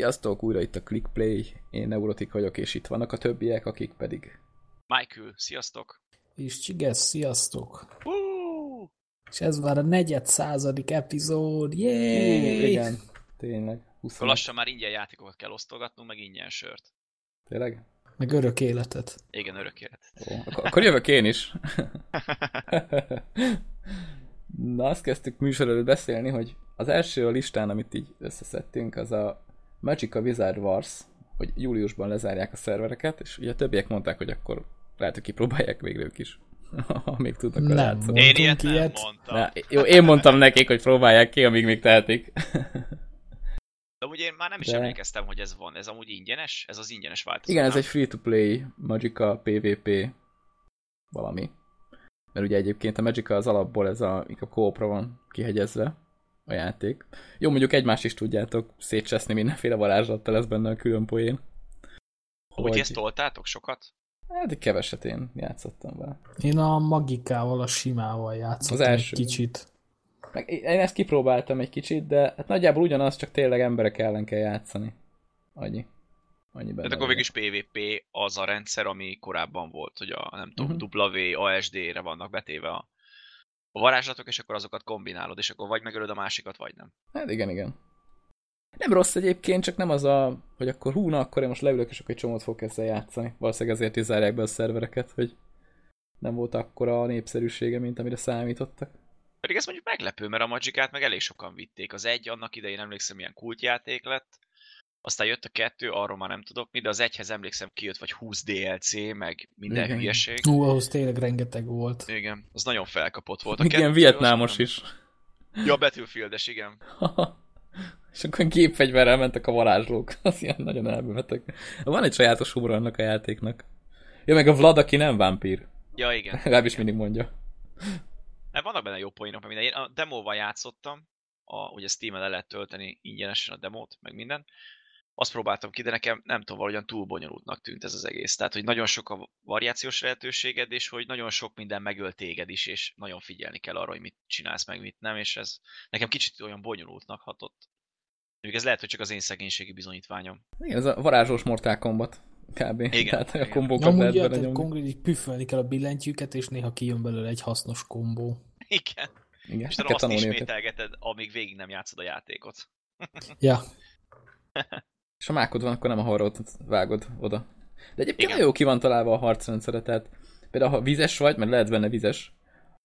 Sziasztok, újra itt a Clickplay, én Neurotik vagyok, és itt vannak a többiek, akik pedig... Michael, sziasztok! És Csigesz, sziasztok! Uh! És ez már a negyed századik epizód, jéééé! igen, tényleg. 20 Lassan már ingyen játékokat kell osztogatnunk, meg ingyen sört. Tényleg? Meg örök életet. Igen, örök élet. Ó, akkor, akkor jövök én is. Na, azt kezdtük műsor előtt beszélni, hogy az első a listán, amit így összeszedtünk, az a Magica Wizard Wars, hogy júliusban lezárják a szervereket, és ugye a többiek mondták, hogy akkor lehet, hogy kipróbálják végre ők is. Ha még tudnak Nem játszani. Én Mondtunk ilyet nem ilyet? mondtam. Na, jó, én mondtam nekik, hogy próbálják ki, amíg még tehetik. De amúgy én már nem is De- emlékeztem, hogy ez van. Ez amúgy ingyenes? Ez az ingyenes változat. Igen, ez egy free-to-play Magica PvP valami. Mert ugye egyébként a Magica az alapból ez a, a co van kihegyezve a játék. Jó, mondjuk egymást is tudjátok szétcseszni mindenféle varázslattal, lesz benne a külön poén. Úgy ezt toltátok sokat? Hát egy keveset én játszottam vele. Én a magikával, a simával játszottam Az egy első. kicsit. Meg én ezt kipróbáltam egy kicsit, de hát nagyjából ugyanaz, csak tényleg emberek ellen kell játszani. Annyi. Annyi benne. Tehát akkor van. végülis PvP az a rendszer, ami korábban volt, hogy a nem tudom, Mhm. W, ASD-re vannak betéve a, a varázslatok, és akkor azokat kombinálod, és akkor vagy megölöd a másikat, vagy nem. Hát igen, igen. Nem rossz egyébként, csak nem az a, hogy akkor hú, na, akkor én most leülök, és akkor egy csomót fogok ezzel játszani. Valószínűleg ezért is zárják be a szervereket, hogy nem volt akkora a népszerűsége, mint amire számítottak. Pedig ez mondjuk meglepő, mert a Magicát meg elég sokan vitték. Az egy annak idején emlékszem, ilyen kultjáték lett, aztán jött a kettő, arról már nem tudok mi, de az egyhez emlékszem kijött vagy 20 DLC, meg minden Igen. hülyeség. Ú, ahhoz tényleg rengeteg volt. Igen, az nagyon felkapott volt. A ilyen kettő, vietnámos is. nem- Ja, Battlefieldes, igen. és akkor gépfegyverrel mentek a varázslók. Az ilyen nagyon elbeveteg. Van egy sajátos humor annak a játéknak. Ja, meg a Vlad, aki nem vámpír. Ja, igen. Legalábbis mindig mondja. Hát vannak benne jó poénok, minden. Én a demóval játszottam, a, ugye Steam-en le lehet tölteni ingyenesen a demót, meg minden. Azt próbáltam ki, de nekem nem tudom, valahogyan túl bonyolultnak tűnt ez az egész. Tehát, hogy nagyon sok a variációs lehetőséged, és hogy nagyon sok minden megöl téged is, és nagyon figyelni kell arra, hogy mit csinálsz, meg mit nem, és ez nekem kicsit olyan bonyolultnak hatott. Mondjuk ez lehet, hogy csak az én szegénységi bizonyítványom. Igen, ez a varázslós Mortal Kombat. Kb. Igen, Tehát a igen. kombókat Amúgy lehet tehát nyomni. konkrét így püfölni kell a billentyűket, és néha kijön belőle egy hasznos kombó. Igen. Igen, És kell azt tanulni őket. ismételgeted, amíg végig nem játszod a játékot. Ja, És ha mákod van, akkor nem a harrót vágod oda. De egyébként Igen. nagyon jó ki van találva a harcrendszere, tehát például ha vizes vagy, mert lehet benne vizes,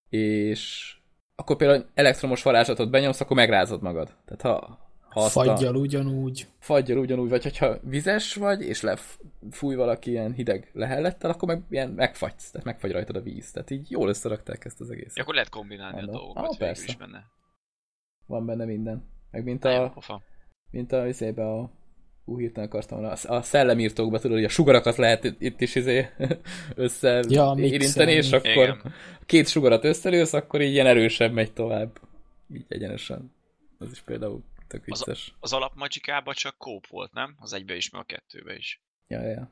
és akkor például elektromos varázslatot benyomsz, akkor megrázod magad. Tehát ha, ha azt a fagyjal ugyanúgy. fagyjal ugyanúgy vagy, hogyha vizes vagy, és lefúj valaki ilyen hideg lehellettel, akkor meg ilyen megfagysz, tehát megfagy rajtad a víz. Tehát így jól összerakták ezt az egészet. Ja, akkor lehet kombinálni a Mondom. dolgokat Ah, persze. is benne. Van benne minden. Meg mint a, pofa. mint a, izébe a Ú, hirtelen akartam. A, a szellemírtókba tudod, hogy a sugarakat lehet itt- is izé össze Ja, érinteni, és akkor Igen. két sugarat összelősz, akkor így ilyen erősebb megy tovább. Így egyenesen. Az is például tök Az- vicces. Az alap Magicában csak kóp volt, nem? Az egybe is, meg a kettőbe is. Ja, ja.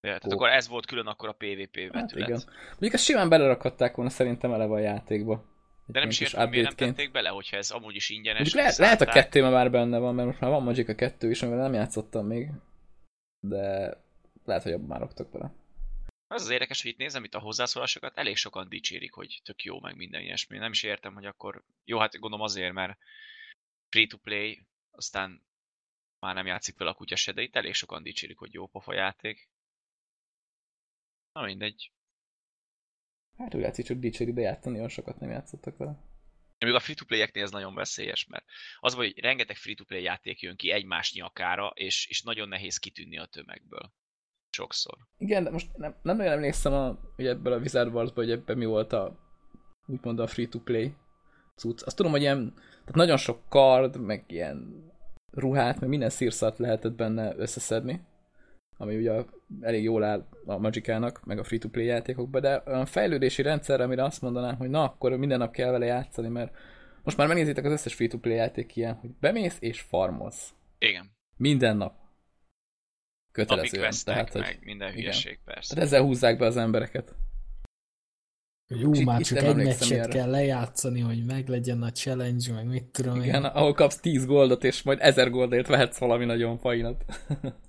Ja, tehát akkor ez volt külön akkor a PvP vetület. Hát igen. Mondjuk ezt simán belerakhatták volna szerintem eleve a játékba. De nem is értem, miért nem tették bele, hogyha ez amúgy is ingyenes. Mondjuk lehet, lehet a szánták. kettőben már benne van, mert most már van Magic a kettő is, amivel nem játszottam még. De lehet, hogy abban már raktak bele. Az az érdekes, hogy itt nézem itt a hozzászólásokat, elég sokan dicsérik, hogy tök jó, meg minden ilyesmi. Nem is értem, hogy akkor... Jó, hát gondolom azért, mert free-to-play, aztán már nem játszik vele a kutya se, de itt elég sokan dicsérik, hogy jó pofa játék. Na mindegy. Hát úgy látszik, csak dicséri, de játszani olyan sokat nem játszottak vele. Még a free-to-play-eknél ez nagyon veszélyes, mert az vagy, hogy rengeteg free-to-play játék jön ki egymás nyakára, és, és nagyon nehéz kitűnni a tömegből. Sokszor. Igen, de most nem, nem nagyon emlékszem a, hogy ebből a Wizard wars hogy ebben mi volt a úgymond a free-to-play cucc. Azt tudom, hogy ilyen, tehát nagyon sok kard, meg ilyen ruhát, meg minden szírszat lehetett benne összeszedni, ami ugye elég jól áll a Magicának, meg a free-to-play játékokban, de olyan fejlődési rendszer, amire azt mondanám, hogy na, akkor minden nap kell vele játszani, mert most már megnézitek az összes free-to-play játék ilyen, hogy bemész és farmolsz. Igen. Minden nap. Kötelezően. questek, Tehát, hogy meg minden igen. hülyeség, persze. tehát ezzel húzzák be az embereket. Ú, És már csak nem egy meccset kell lejátszani, hogy meglegyen a challenge, meg mit tudom én. Igen, ahol kapsz 10 goldot, és majd 1000 goldért vehetsz valami nagyon fajnat.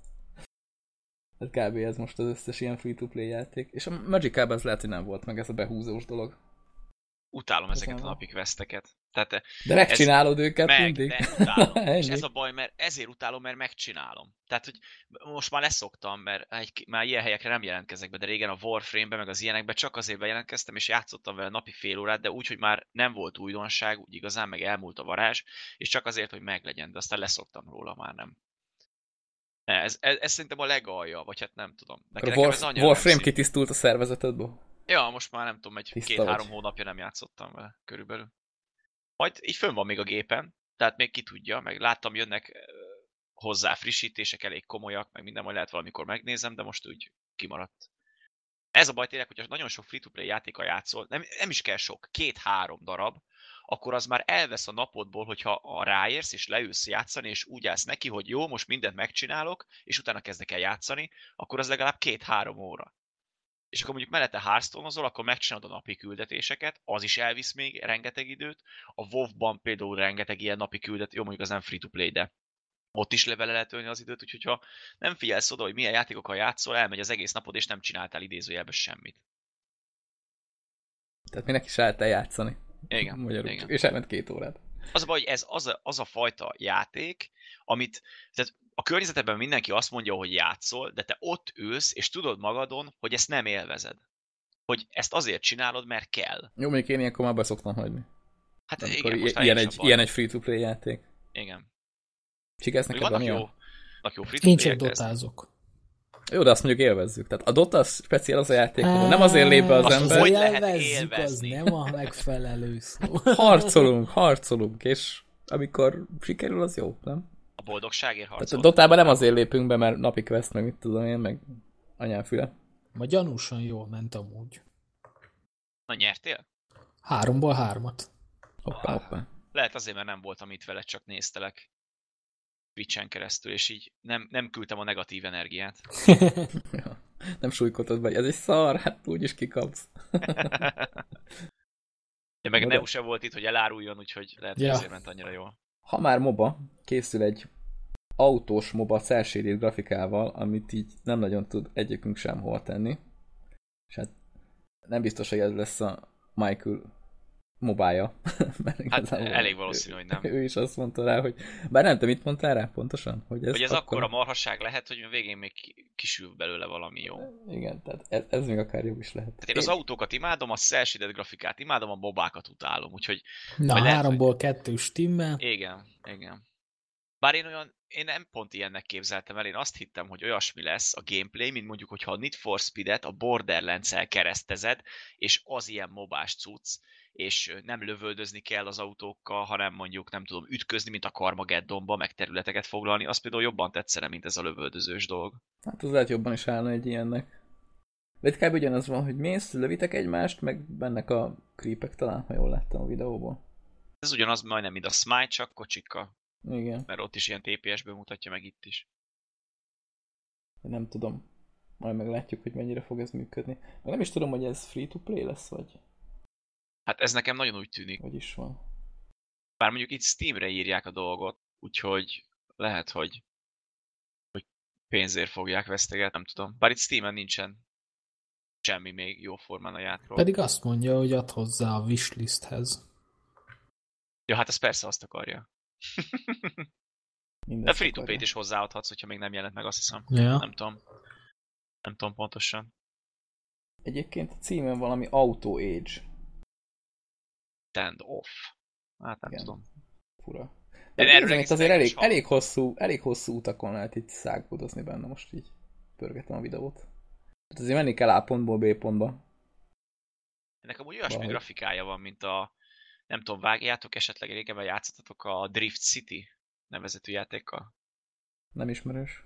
hát kb. ez most az összes ilyen free-to-play játék. És a magic ez lehet, hogy nem volt meg ez a behúzós dolog. Utálom ezeket a Köszönöm. napi questeket. Tehát eh, De megcsinálod őket meg, mindig. de utálom. és ez a baj, mert ezért utálom, mert megcsinálom. Tehát, hogy most már leszoktam, mert egy, már ilyen helyekre nem jelentkezek be, de régen a Warframe-be, meg az ilyenekbe csak azért bejelentkeztem, és játszottam vele napi fél órát, de úgy, hogy már nem volt újdonság, úgy igazán, meg elmúlt a varázs, és csak azért, hogy meglegyen, de aztán leszoktam róla, már nem. Ne, Ez, ez, ez szerintem a legalja, vagy hát nem tudom. Akkor a nekem ez Warframe kitisztult a szervezetedből. Ja, most már nem tudom, egy két-három hónapja nem játszottam vele körülbelül. Majd így fönn van még a gépen, tehát még ki tudja, meg láttam jönnek hozzá frissítések, elég komolyak, meg minden, majd lehet valamikor megnézem, de most úgy kimaradt. Ez a baj tényleg, hogyha nagyon sok free-to-play játéka játszol, nem, nem is kell sok, két-három darab, akkor az már elvesz a napodból, hogyha ráérsz és leülsz játszani, és úgy állsz neki, hogy jó, most mindent megcsinálok, és utána kezdek el játszani, akkor az legalább két-három óra és akkor mondjuk mellette hearthstone akkor megcsinálod a napi küldetéseket, az is elvisz még rengeteg időt. A WoW-ban például rengeteg ilyen napi küldet, jó mondjuk az nem free-to-play, de ott is levele lehet ölni az időt, úgyhogy ha nem figyelsz oda, hogy milyen játékokkal játszol, elmegy az egész napod, és nem csináltál idézőjelben semmit. Tehát minek is álltál játszani. Igen, Magyarul. igen. És elment két órát. Az a baj, hogy ez az a, az a fajta játék, amit tehát a környezetedben mindenki azt mondja, hogy játszol, de te ott ülsz, és tudod magadon, hogy ezt nem élvezed. Hogy ezt azért csinálod, mert kell. Jó, mondjuk én ilyenkor már be szoktam hagyni. Hát Amikor igen, most ilyen, egy, ilyen egy free-to-play játék. Igen. Vannak ilyen? jó, vannak jó free Én csak dotázok. Jó, de azt mondjuk élvezzük. Tehát a Dota speciál az a játék, ahol nem azért lép be az Azt ember, hogy lehet élvezzük, az élvezni? nem a megfelelő szó. harcolunk, harcolunk, és amikor sikerül, az jó, nem? A boldogságért Tehát a. Dotában nem azért lépünk be, mert napi quest, meg mit tudom én, meg anyám füle. Ma gyanúsan jól ment amúgy. Na nyertél? Háromból hármat. Hoppá, hoppá. Lehet azért, mert nem voltam itt veled, csak néztelek Twitch-en keresztül, és így nem, nem küldtem a negatív energiát. Ja. Nem súlykoltad vagy, ez egy szar, hát úgyis kikapsz. Ja, meg Neu se volt itt, hogy eláruljon, úgyhogy lehet, hogy Ja. ezért ment annyira jól. Ha már MOBA, készül egy autós MOBA cel grafikával, amit így nem nagyon tud egyikünk sem hol tenni. És hát nem biztos, hogy ez lesz a Michael mobája. Hát elég valószínű, hogy nem. Ő, is azt mondta rá, hogy... Bár nem te mit mondtál rá pontosan? Hogy ez, Hogy ez akkor... akkora marhasság lehet, hogy a végén még ki- kisül belőle valami jó. Igen, tehát ez, ez még akár jobb is lehet. Hát én az autókat imádom, a cel grafikát imádom, a bobákat utálom, úgyhogy Na, Vagy lehet, háromból kettő stimmel. igen, igen. Bár én olyan, én nem pont ilyennek képzeltem el, én azt hittem, hogy olyasmi lesz a gameplay, mint mondjuk, hogyha a Need for Speed-et a Borderlands-el keresztezed, és az ilyen mobás cucc, és nem lövöldözni kell az autókkal, hanem mondjuk, nem tudom, ütközni, mint a Carmageddonba, meg területeket foglalni, az például jobban tetszene, mint ez a lövöldözős dolog. Hát az lehet jobban is állna egy ilyennek. Itt kb. ugyanaz van, hogy mész, lövitek egymást, meg bennek a creepek talán, ha jól láttam a videóból. Ez ugyanaz majdnem, mint a Smite, csak kocsikkal, Igen, mert ott is ilyen TPS-ből mutatja meg itt is. nem tudom. Majd meglátjuk, hogy mennyire fog ez működni. Meg nem is tudom, hogy ez free-to-play lesz, vagy Hát ez nekem nagyon úgy tűnik. hogy is van. Bár mondjuk itt Steamre írják a dolgot, úgyhogy lehet, hogy, hogy pénzért fogják veszteget, nem tudom. Bár itt Steamen nincsen semmi még jó formán a játékról. Pedig azt mondja, hogy ad hozzá a wishlisthez. Ja, hát ez persze azt akarja. De free-to-play-t akarja. is hozzáadhatsz, hogyha még nem jelent meg, azt hiszem. Ja. Nem tudom. Nem tudom pontosan. Egyébként a címen valami Auto Age. Stand off. Hát nem Igen. tudom. Fura. De erről nézem, itt azért elég, elég, hosszú, elég hosszú utakon lehet itt száguldozni benne, most így pörgetem a videót. Tehát azért menni kell A pontból B pontba. Ennek amúgy olyasmi Valahogy. grafikája van, mint a nem tudom, vágjátok esetleg régebben játszottatok a Drift City nevezetű játékkal? Nem ismerős.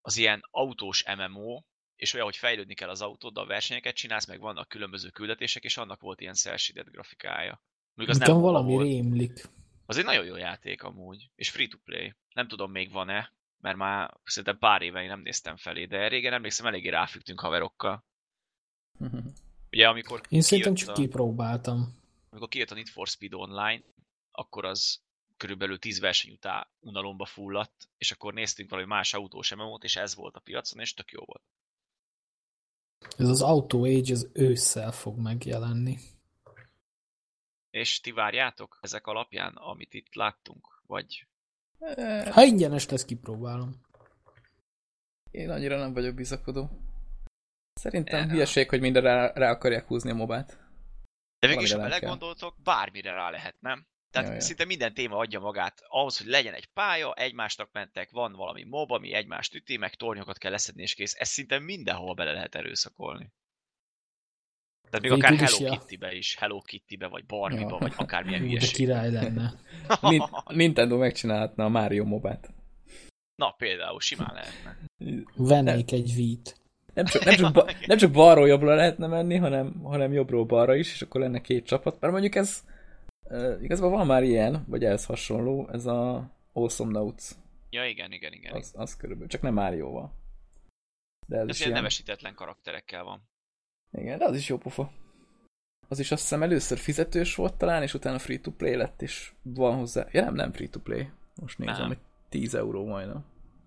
az ilyen autós MMO, és olyan, hogy fejlődni kell az autóddal, versenyeket csinálsz, meg vannak különböző küldetések, és annak volt ilyen cel grafikája. Mondjuk az nem valami volt. rémlik. Az egy nagyon jó játék amúgy, és free-to-play. Nem tudom még van-e, mert már szerintem pár éve én nem néztem felé, de régen emlékszem eléggé ráfügtünk haverokkal. Ugye amikor Én szerintem csak a, kipróbáltam. Amikor kijött a Need for Speed Online, akkor az körülbelül 10 verseny után unalomba fulladt, és akkor néztünk valami más autós MMO-t, és ez volt a piacon, és tök jó volt. Ez az Auto Age az ősszel fog megjelenni. És ti várjátok ezek alapján, amit itt láttunk? Vagy Eh, Ha ingyenes lesz, kipróbálom. Én annyira nem vagyok bizakodó. Szerintem Eh. hülyeség, hogy mindenre rá, rá akarják húzni a mobát. De végül is, ha belegondoltok, bármire rá lehet, nem? Tehát Ja, ja. szinte minden téma adja magát ahhoz, hogy legyen egy pálya, egymásnak mentek, van valami mob, ami egymást üti, meg tornyokat kell leszedni, és kész. Ez szinte mindenhol bele lehet erőszakolni. Tehát még akár Végül is, Hello ja. Kitty-be is, Hello Kitty-be, vagy Barbie-ba, Ja. vagy akármilyen Ú, de hülyeség. király lenne. Nin- Nintendo megcsinálhatna a Mario mobát. Na, például simán lehetne. Vennék egy vít. Nem csak, nem csak, ba, nem csak balról jobbra lehetne menni, hanem, hanem jobbról balra is, és akkor lenne két csapat. Mert mondjuk ez uh, igazából van már ilyen, vagy ez hasonló, ez a Awesome Notes. Ja, igen, igen, igen. Az, az körülbelül, csak nem Márióval. De ez Ez is ilyen nevesítetlen karakterekkel van. igen, de az is jó pofa. Az is azt hiszem először fizetős volt talán, és utána free-to-play lett, és van hozzá... Ja nem, nem free-to-play. Most nézem, hogy 10 euró majdnem.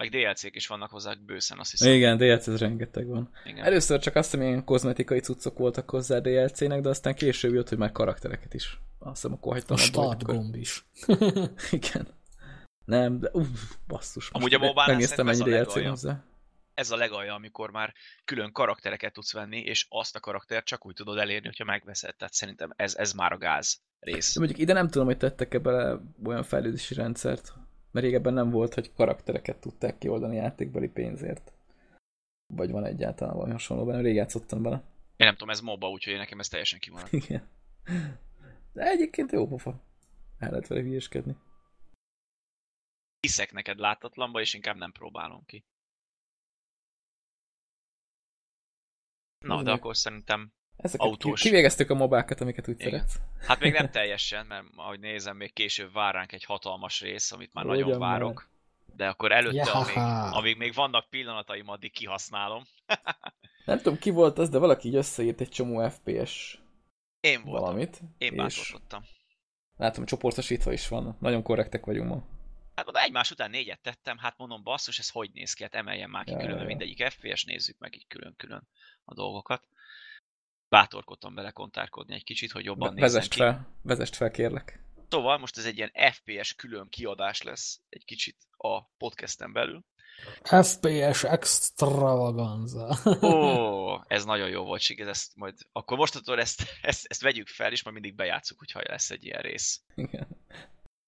Meg DLC-k is vannak hozzá bőszen, azt hiszem. Igen, DLC ez rengeteg van. Igen. Először csak azt hiszem, ilyen kozmetikai cuccok voltak hozzá DLC-nek, de aztán később jött, hogy már karaktereket is. Azt hiszem, akkor hagytam A hogy start gomb is. Igen. Nem, de uff, basszus. Amúgy a mobile-nál Megnéztem, mennyi ez a DLC legalja. hozzá. ez a legalja, amikor már külön karaktereket tudsz venni, és azt a karaktert csak úgy tudod elérni, hogyha megveszed. Tehát szerintem ez, ez már a gáz rész. De mondjuk ide nem tudom, hogy tettek-e bele olyan fejlődési rendszert, mert régebben nem volt, hogy karaktereket tudták kioldani játékbeli pénzért. Vagy van egyáltalán valami hasonló benne, rég játszottam bele. Én nem tudom, ez MOBA, úgyhogy nekem ez teljesen kimaradt. Igen. De egyébként jó pofa. El lehet vele hülyeskedni. Hiszek neked látatlanba, és inkább nem próbálom ki. Na, de akkor szerintem, Ezeket Autós. ki- kivégeztük a mobákat, amiket úgy Igen. szeretsz. hát még nem teljesen, mert ahogy nézem, még később vár ránk egy hatalmas rész, amit már Ugyan nagyon már. várok. De akkor előtte, amíg, Jahaha. amíg még vannak pillanataim, addig kihasználom. Nem tudom ki volt az, de valaki így összeírt egy csomó FPS Én voltam. valamit. Én bátorkodtam. látom, csoportosítva is van. Nagyon korrektek vagyunk ma. Hát mondom, egymás után négyet tettem, hát mondom, basszus, ez hogy néz ki? Hát emeljen már ki Ja, külön, ja, ja. mindegyik FPS, nézzük meg így külön-külön a dolgokat. Bátorkodtam bele kontárkodni egy kicsit, hogy jobban nézzen Vezest ki. fel, vezest fel, kérlek. Szóval most ez egy ilyen FPS külön kiadás lesz egy kicsit a podcasten belül. FPS extravaganza. Ó, ez nagyon jó volt, Sig, ez ezt majd, akkor mostantól ezt, ezt, ezt vegyük fel, és majd mindig bejátszuk, hogyha lesz egy ilyen rész. Igen.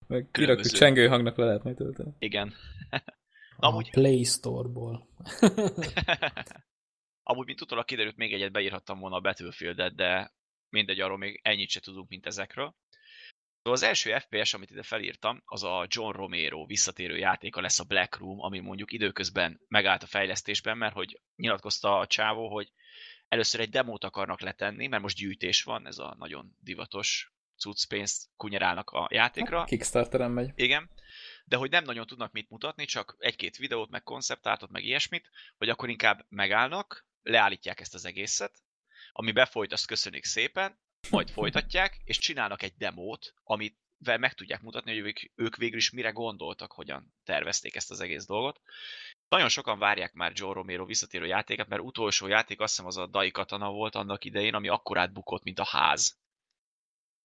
Meg kirakjuk csengő hangnak le lehet majd tölteni. Igen. A Amúgy, Play Store-ból. amúgy, mint utólag kiderült, még egyet beírhattam volna a Battlefieldet, de mindegy, arról még ennyit se tudunk, mint ezekről. Szóval az első FPS, amit ide felírtam, az a John Romero visszatérő játéka lesz a Black Room, ami mondjuk időközben megállt a fejlesztésben, mert hogy nyilatkozta a csávó, hogy először egy demót akarnak letenni, mert most gyűjtés van, ez a nagyon divatos cucc pénzt kunyerálnak a játékra. Kickstarteren megy. Igen, de hogy nem nagyon tudnak mit mutatni, csak egy-két videót, meg konceptártot, meg ilyesmit, hogy akkor inkább megállnak, leállítják ezt az egészet, ami befolyt, azt köszönik szépen, majd folytatják, és csinálnak egy demót, amit meg tudják mutatni, hogy ők, ők végül is mire gondoltak, hogyan tervezték ezt az egész dolgot. Nagyon sokan várják már Joe Romero visszatérő játékát, mert utolsó játék azt hiszem az a Dai Katana volt annak idején, ami akkorát bukott, mint a ház.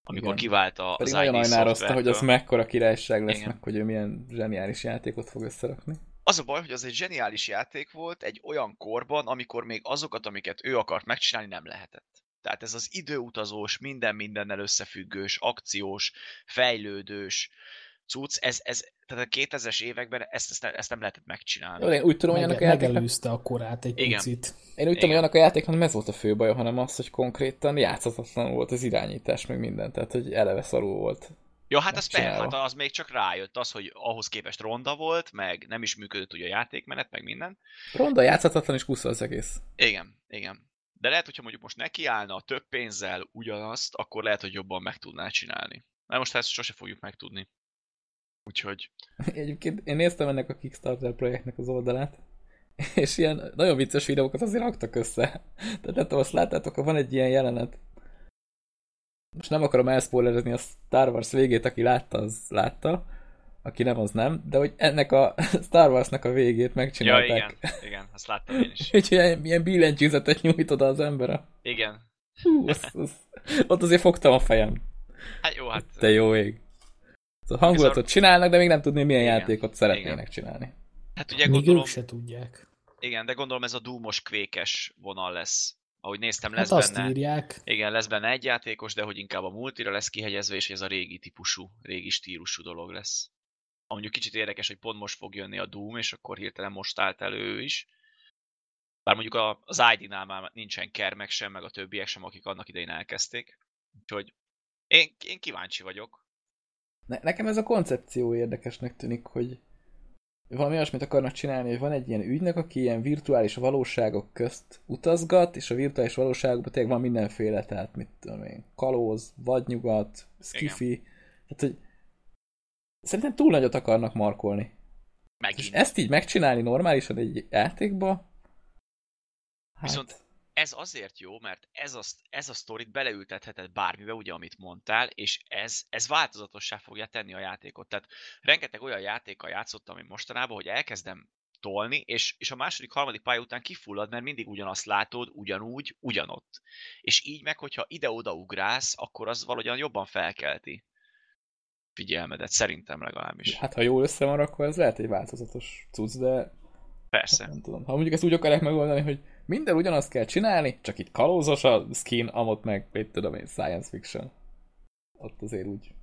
Amikor Igen. kivált a, Pedig az nagyon ajnározta, hogy az mekkora királyság lesz, Igen. meg hogy ő milyen zseniális játékot fog összerakni. Az a baj, hogy az egy zseniális játék volt egy olyan korban, amikor még azokat, amiket ő akart megcsinálni, nem lehetett. Tehát ez az időutazós, minden mindennel összefüggős, akciós, fejlődős cucc, ez, ez tehát a 2000-es években ezt, ezt, ne, ezt nem lehetett megcsinálni. Jó, én úgy tudom, hogy annak Mege- a játéknak, megelőzte a korát egy Igen. picit. én úgy tudom, hogy annak a játéknak nem ez volt a fő baja, hanem az, hogy konkrétan játszhatatlan volt az irányítás, meg minden, tehát hogy eleve szarul volt. Ja, hát az, per, megcsinálva. hát az még csak rájött, az, hogy ahhoz képest ronda volt, meg nem is működött ugye a játékmenet, meg minden. Ronda játszhatatlan és kusza az egész. Igen, igen. De lehet, hogyha mondjuk most nekiállna több pénzzel ugyanazt, akkor lehet, hogy jobban meg tudná csinálni. Na most ezt sose fogjuk megtudni. Úgyhogy Egyébként én néztem ennek a Kickstarter projektnek az oldalát, és ilyen nagyon vicces videókat azért raktak össze. Tehát nem tudom, azt láttátok, van egy ilyen jelenet. Most nem akarom elszpoilerezni a Star Wars végét, aki látta, az látta. Aki nem, az nem. De hogy ennek a Star Warsnak a végét Ja, megcsinálták. igen, igen, azt láttam én is. Úgyhogy ilyen, ilyen billentyűzetet nyújt oda az ember. Igen. Hú, az, az, ott azért fogtam a fejem. Hát jó, hát Te jó ég. Szóval hangulatot csinálnak, de még nem tudni, milyen Igen, játékot szeretnének igen. csinálni. hát ugye Még gondolom, ők se tudják. igen, de gondolom ez a Doomos kvékes vonal lesz. Ahogy néztem, Hát lesz azt benne, írják. igen, lesz benne egy játékos, de hogy inkább a multira lesz kihegyezve, és ez a régi típusú, régi stílusú dolog lesz. Mondjuk kicsit érdekes, hogy pont most fog jönni a Doom, és akkor hirtelen most állt elő ő is. Bár mondjuk a- az ID-nál már nincsen kermek sem, meg a többiek sem, akik annak idején elkezdték. Úgyhogy én, én kíváncsi vagyok. Ne, nekem ez a koncepció érdekesnek tűnik, hogy valami olyasmit akarnak csinálni, hogy van egy ilyen ügynök, aki ilyen virtuális valóságok közt utazgat, és a virtuális valóságokban tényleg van mindenféle, tehát mit tudom én, kalóz, vadnyugat, skifi, tehát hogy szerintem túl nagyot akarnak markolni. És Megint. ezt így megcsinálni normálisan egy játékba, hát, Viszont ez azért jó, mert ez a, ez a sztorit beleültetheted bármibe, ugye, amit mondtál, és ez, ez változatossá fogja tenni a játékot. Tehát rengeteg olyan játékkal játszottam én mostanában, hogy elkezdem tolni, és, és a második, harmadik pálya után kifullad, mert mindig ugyanazt látod, ugyanúgy, ugyanott. És így meg, hogyha ide-oda ugrálsz, akkor az valahogyan jobban felkelti figyelmedet, szerintem legalábbis. hát ha jól össze van rakva, ez lehet egy változatos cucc, de Persze. Nem tudom. Ha mondjuk ezt úgy akarják megoldani, hogy minden ugyanazt kell csinálni, csak itt kalózos a skin, amott meg, mit tudom én, science fiction. Ott azért úgy.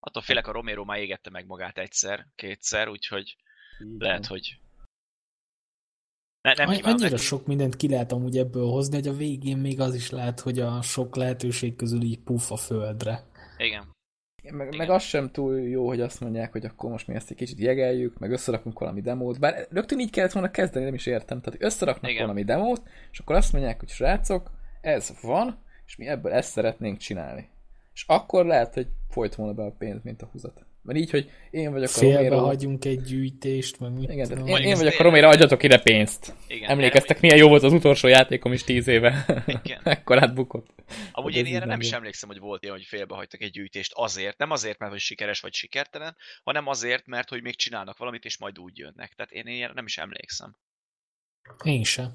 Attól félek, a Romero már égette meg magát egyszer, kétszer, úgyhogy így lehet, hogy ne, nem Annyira neki. sok mindent ki lehet amúgy ebből hozni, hogy a végén még az is lehet, hogy a sok lehetőség közül így puff a földre. Igen. Meg, meg az sem túl jó, hogy azt mondják, hogy akkor most mi ezt egy kicsit jegeljük, meg összerakunk valami demót, bár rögtön így kellett volna kezdeni, nem is értem. Tehát összeraknak Igen. valami demót, és akkor azt mondják, hogy srácok, ez van, és mi ebből ezt szeretnénk csinálni. És akkor lehet, hogy folyt volna be a pénz, mint a húzat. Mert így, hogy én vagyok a Félbe Romero, hagyunk egy gyűjtést, meg mit Igen, tudom. én, én vagyok a Romero, adjatok ide pénzt. Igen, Emlékeztek, erre, milyen jó volt az utolsó játékom is tíz éve. Igen. Ekkor átbukott. Amúgy Hát én ilyenre így nem is emlékszem, hogy volt ilyen, hogy félbehagytak egy gyűjtést azért. Nem azért, mert hogy sikeres vagy sikertelen, hanem azért, mert hogy még csinálnak valamit, és majd úgy jönnek. Tehát én ilyenre nem is emlékszem. Én sem.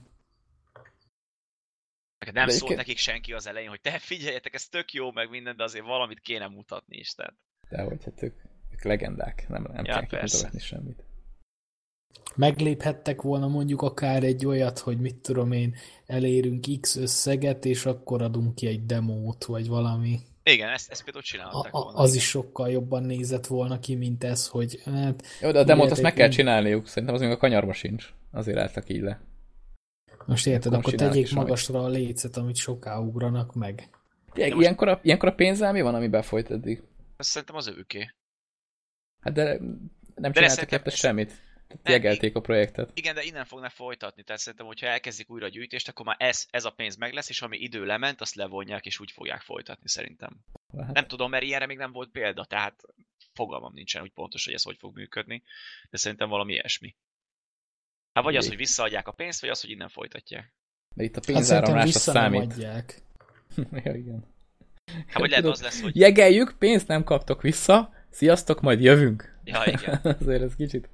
Nem De szólt nekik senki az elején, hogy te figyeljetek, ez tök jó, meg minden, de azért valamit kéne mutatni is. Tehát. De hogy hát ők, ők legendák, nem, nem Ja, kell semmit. Megléphettek volna mondjuk akár egy olyat, hogy mit tudom én, elérünk X összeget, és akkor adunk ki egy demót, vagy valami. Igen, ezt, ezt például csinálták a, volna. az is sokkal jobban nézett volna ki, mint ez, hogy hát, Jó, de a demót azt meg kell csinálniuk, szerintem az még a kanyarba sincs. Azért álltak így le. most érted, Akkor akkor tegyék magasra a lécet, amit soká ugranak meg. Ilyen, most- ilyenkor, a, ilyenkor a pénzzel mi van, ami befolyt eddig? Ez szerintem az őké. Hát de nem De csináltak ez- semmit. Nem, jegelték a projektet. Igen, de innen fognak folytatni, tehát szerintem, hogyha elkezdik újra a gyűjtést, akkor már ez, ez a pénz meg lesz, és ami idő lement, azt levonják, és úgy fogják folytatni szerintem. Hát, Nem tudom, mert ilyenre még nem volt példa, tehát fogalmam nincsen úgy pontos, hogy ez hogy fog működni, de szerintem valami ilyesmi. Hát vagy az, hogy visszaadják a pénzt, vagy az, hogy innen folytatják. mert itt a Hát szerintem pénzáramlás nem számít. adják. ja, igen. Hát vagy lehet az lesz, hogy... Jegeljük, pénzt nem kaptok vissza, sziasztok, majd jövünk. Ja, igen. Azért ez kicsit.